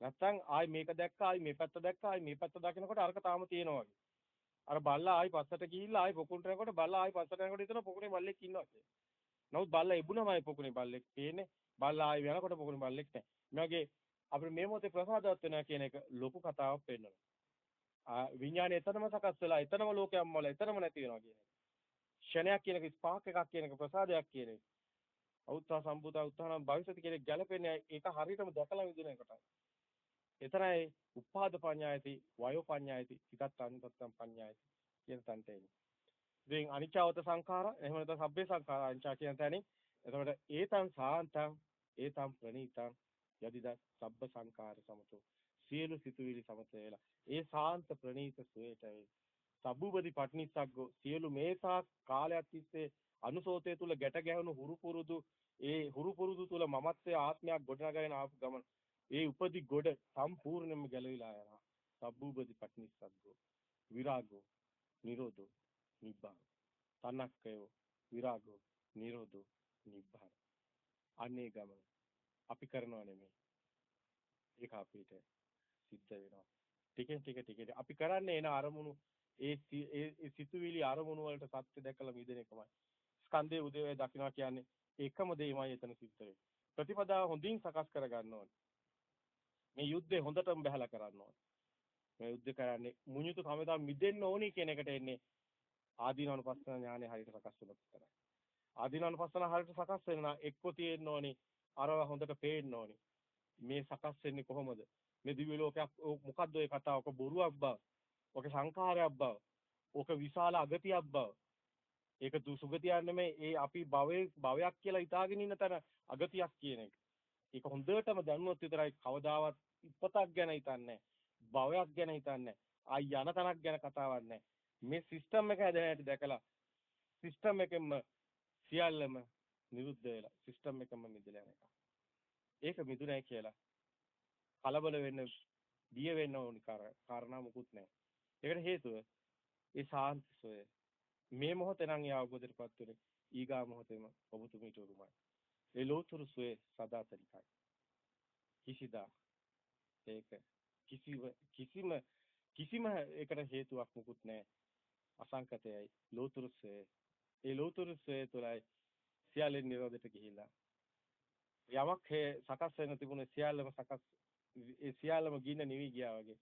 නැත්තම් ආයි මේක දැක්කා ආයි මේ පැත්ත දැක්කා ආයි මේ පැත්ත දකිනකොට අරක තාම තියෙනවා වගේ. අර බල්ලා ආයි පස්සට ගිහිල්ලා ආයි පොකුණට යනකොට බල්ලා ආයි පස්සට යනකොට හිතන පොකුණේ බල්ලෙක් ඉන්නවා කියලා. නමුත් බල්ලා ඉබුණමයි පොකුණේ බල්ලෙක් පේන්නේ. බල්ලා ආයි යනකොට පොකුණේ බල්ලෙක් නැහැ. මේ වගේ අපිට මේ මොහොතේ ප්‍රසාදවත් වෙනවා කියන එක ලොකු කතාවක් වෙන්නවා. විඥානය එතනම සකස් වෙලා එතනම ලෝකයක්ම වල එතනම නැති වෙනවා කියන එක. ෂණයක් කියන එක ස්පාක් එකක් කියන එක ප්‍රසාදයක් කියන එක. අවුත්තා සම්බුදා උත්තානම් භවිෂති කියන එක ගැලපෙන්නේ ඒක හරියටම දැකලා විඳින එකටයි. එතරයි උපාද පඤ්ඤායති වයෝ පඤ්ඤායති චිතත් අනිතත්තම් පඤ්ඤායති කියන තැනට එන්නේ. ඉතින් අනිච්චවත සංඛාරා එහෙම නැත්නම් සබ්බේ සංඛාරා අනිච්චා කියන තැනින් එතකොට ඒතං සාන්තං ඒතං ප්‍රණීතං යදිද සබ්බ සංඛාර සමතෝ. සියලු සිතුවිලි සමත වේලා. ඒ සාන්ත ප්‍රණීත සුවේට සබුබදි පට්නිස්සග්ගෝ සියලු මේසා කාලයක් තිස්සේ අනුසෝතය තුල ගැට ගැහුණු හුරු පුරුදු ඒ හුරු පුරුදු තුල මමත්වයේ ආත්මයක් ගොඩනගගෙන ආපු ගමන ඒ උපදි ගොඩ සම්පූර්ණයෙන්ම ගැලවිලා යනවා. සබ්බූපදි පටිනිස්සග්ගෝ විරාගෝ නිරෝධෝ නිබ්බාන. තනක්කයෝ විරාගෝ නිරෝධෝ නිබ්බාන. අනේ ගමන අපි කරනවා නෙමෙයි. ඒක අපිට සිද්ධ වෙනවා. ටිකෙන් ටික ටික අපි කරන්නේ එන අරමුණු ඒ ඒ සිතුවිලි අරමුණු වලට සත්‍ය දැකලා මිදෙන එකමයි. ස්කන්ධයේ උදේවය දකින්නවා කියන්නේ එකම දෙයමයි එතන සිද්ධ වෙන්නේ. ප්‍රතිපදාව හොඳින් සකස් කර ගන්න ඕනේ. මේ යුද්ධේ හොඳටම බහැලා කරන්න ඕනේ. මේ යුද්ධ කරන්නේ මුඤුතු කමදා මිදෙන්න ඕනේ කියන එකට එන්නේ ආදීනවනුපස්සන ඥානය හරියට සකස් වුණොත් විතරයි. ආදීනවනුපස්සන හරියට සකස් වෙනවා එක්ක තියෙන්න ඕනේ අරව හොඳට පේන්න ඕනේ. මේ සකස් වෙන්නේ කොහොමද? මේ දිව්‍ය ලෝකයක් මොකද්ද ඔය කතාව? ඔක බොරුවක් බව. ඔක සංඛාරයක් බව. ඕක විශාල අගතියක් බව. ඒක දුසුගතියක් නෙමෙයි ඒ අපි භවයේ භවයක් කියලා හිතාගෙන ඉන්න තර අගතියක් කියන එක. ඒක හොඳටම දැනුවත් විතරයි කවදාවත් ඉපතක් ගැන හිතන්නේ භවයක් ගැන හිතන්නේ ආයි යන තනක් ගැන කතාවක් නැහැ. මේ සිස්ටම් එක හැදෙන හැටි දැකලා සිස්ටම් එකෙන්ම සියල්ලම නිරුද්ධ වෙලා සිස්ටම් එකම මිදලා යන එක. ඒක මිදුණයි කියලා කලබල වෙන්න බිය වෙන්න ඕනි කාරණා මොකුත් නැහැ. ඒකට හේතුව ඒ සාන්ති සොය. මේ මොහොතේ නම් ඒ අවබෝධයටපත් වෙන්නේ ඊගා මොහොතේම ඔබතුමීට උරුමයි. ඒ ලෝතුරු සුවේ සදාතනිකයි. කිසිදා ඒක කිසිව කිසිම කිසිම ඒකට හේතුවක් මොකුත් නැහැ. අසංකතයයි ලෝතුරු සුවේ. ඒ ලෝතුරු සුවේ තුලයි සියල්ලෙන් නිරෝධයට ගිහිලා යමක් සකස් වෙන තිබුණේ සියල්ලම සකස් ඒ සියල්ලම ගින්න නිවි ගියා වගේ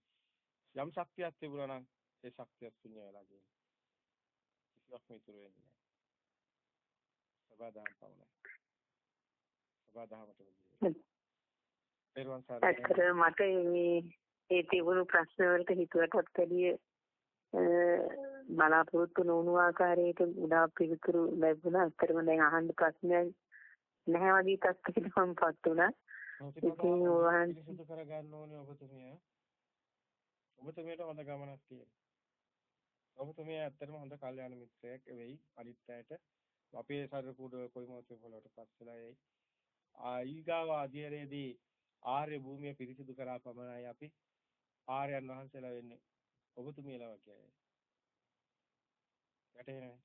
යම් ශක්තියක් තිබුණා නම් ඒ ශක්තිය ශුන්‍ය වෙලා ගියේ කිසිවක් මිතුරු වෙන්නේ නැහැ සබදාම් පවුලයි සබදාමට ගියේ. පෙරවන් සාර. ඇත්තට මට මේ ඒ තිබුණු ප්‍රශ්න වලට හිතුවටත් වැඩිය බලාපොරොත්තු නොවුණු ආකාරයට උඩා පිළිතුරු ලැබුණා. ඇත්තටම දැන් අහන්න ප්‍රශ්නයක් නැහැ වගේ තත්ත්වයකට මමපත් වුණා. ඉතින් ඔයන් සිදු කරගන්න ඕනේ ඔබතුමිය. ඔබතුමියට හොඳ ගමනක් තියෙනවා. ඔබතුමිය ඇත්තටම හොඳ කල්යාණ මිත්‍රයෙක් වෙයි අනිත් අයට. අපේ ශරීර කුඩ කොයි මොහොතේ පොළොවට පස් වෙලා ආයිගාව අධිරේදී ආර්ය භූමිය පිරිසිදු කරා පමණයි අපි ආර්යයන් වහන්සේලා වෙන්නේ. ඔබතුමියලා වගේ. වැටහෙනවද?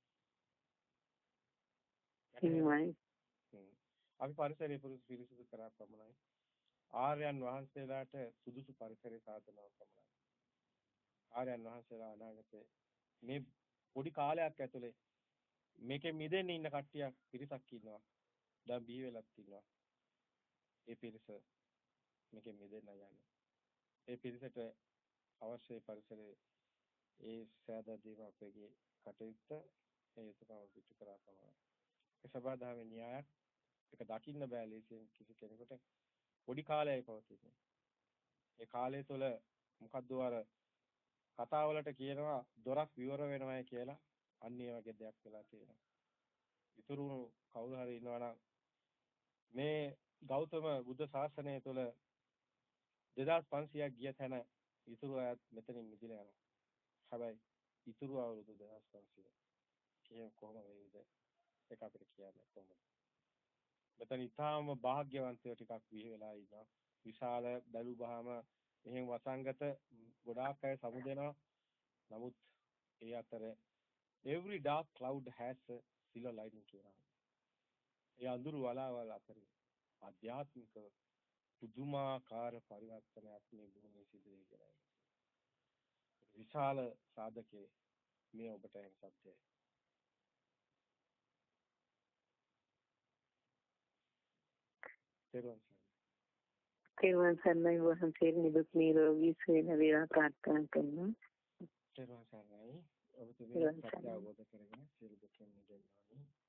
අපි පරිසරය පිරිසිදු කරා පමණයි. ආර්යයන් වහන්සේලාට සුදුසු පරිසරය සාධනාව පමණයි. ආර්යයන් වහන්සේලා අනාගතේ මේ පොඩි කාලයක් ඇතුලේ මේකෙ මිදෙන්න ඉන්න කට්ටියක් පිරිසක් ඉන්නවා. දැන් බිහි වෙලත් ඉන්නවා. ඒ පිරිස මේකෙ මිදෙන්න යන්නේ. ඒ පිරිසට අවශ්‍ය පරිසරයේ ඒ සෑදා දීම අපගේ කටයුත්ත ඒ යුතුයකම පිටු කරා තමයි. ඒ සබදාවේ න්‍යායක් ඒක දකින්න බෑ ලේසියෙන් කිසි කෙනෙකුට පොඩි කාලයයි පවතින්නේ. ඒ කාලය තුළ මොකද්ද අර කතාවලට කියනවා දොරක් විවර වෙනවයි කියලා අන්න ඒ වගේ දෙයක් වෙලා තියෙනවා. ඉතුරු කවුරු හරි ඉන්නවනම් මේ ගෞතම බුද්ධ ශාසනය තුළ 2500ක් ගිය තැන ඉතුරු අයත් මෙතනින් මිදලා යනවා. හැබැයි ඉතුරු අවුරුදු 2500 කිය කොහොම වේවිද ඒක අපිට කියන්න කොහොමද? මෙතන ඊටාම වාග්යවන්තයෝ ටිකක් විහි වෙලා ඉන්නවා. විශාල බැලු බහම එහෙන් වසංගත ගොඩාක් අය සමුදෙනවා. නමුත් ඒ අතර every dark cloud has a silver lining කියනවා ඒ අඳුරු වලාවල් අතරින් ආධ්‍යාත්මික පුදුමාකාර පරිවර්තනයක් මේ භූමියේ සිදු වෙනවා විශාල සාධකයේ මේ ඔබට එන සත්‍යය. තෙරුවන් සරණයි. තෙරුවන් සරණයි වහන්සේ නිදුක් නිරෝගී සුවය ලැබේවා ප්‍රාර්ථනා කරනවා. තෙරුවන් සරණයි. ඔබතුමිය සත්‍ය අවබෝධ කරගෙන සියලු දුකින් මිදෙන්න ඕනේ.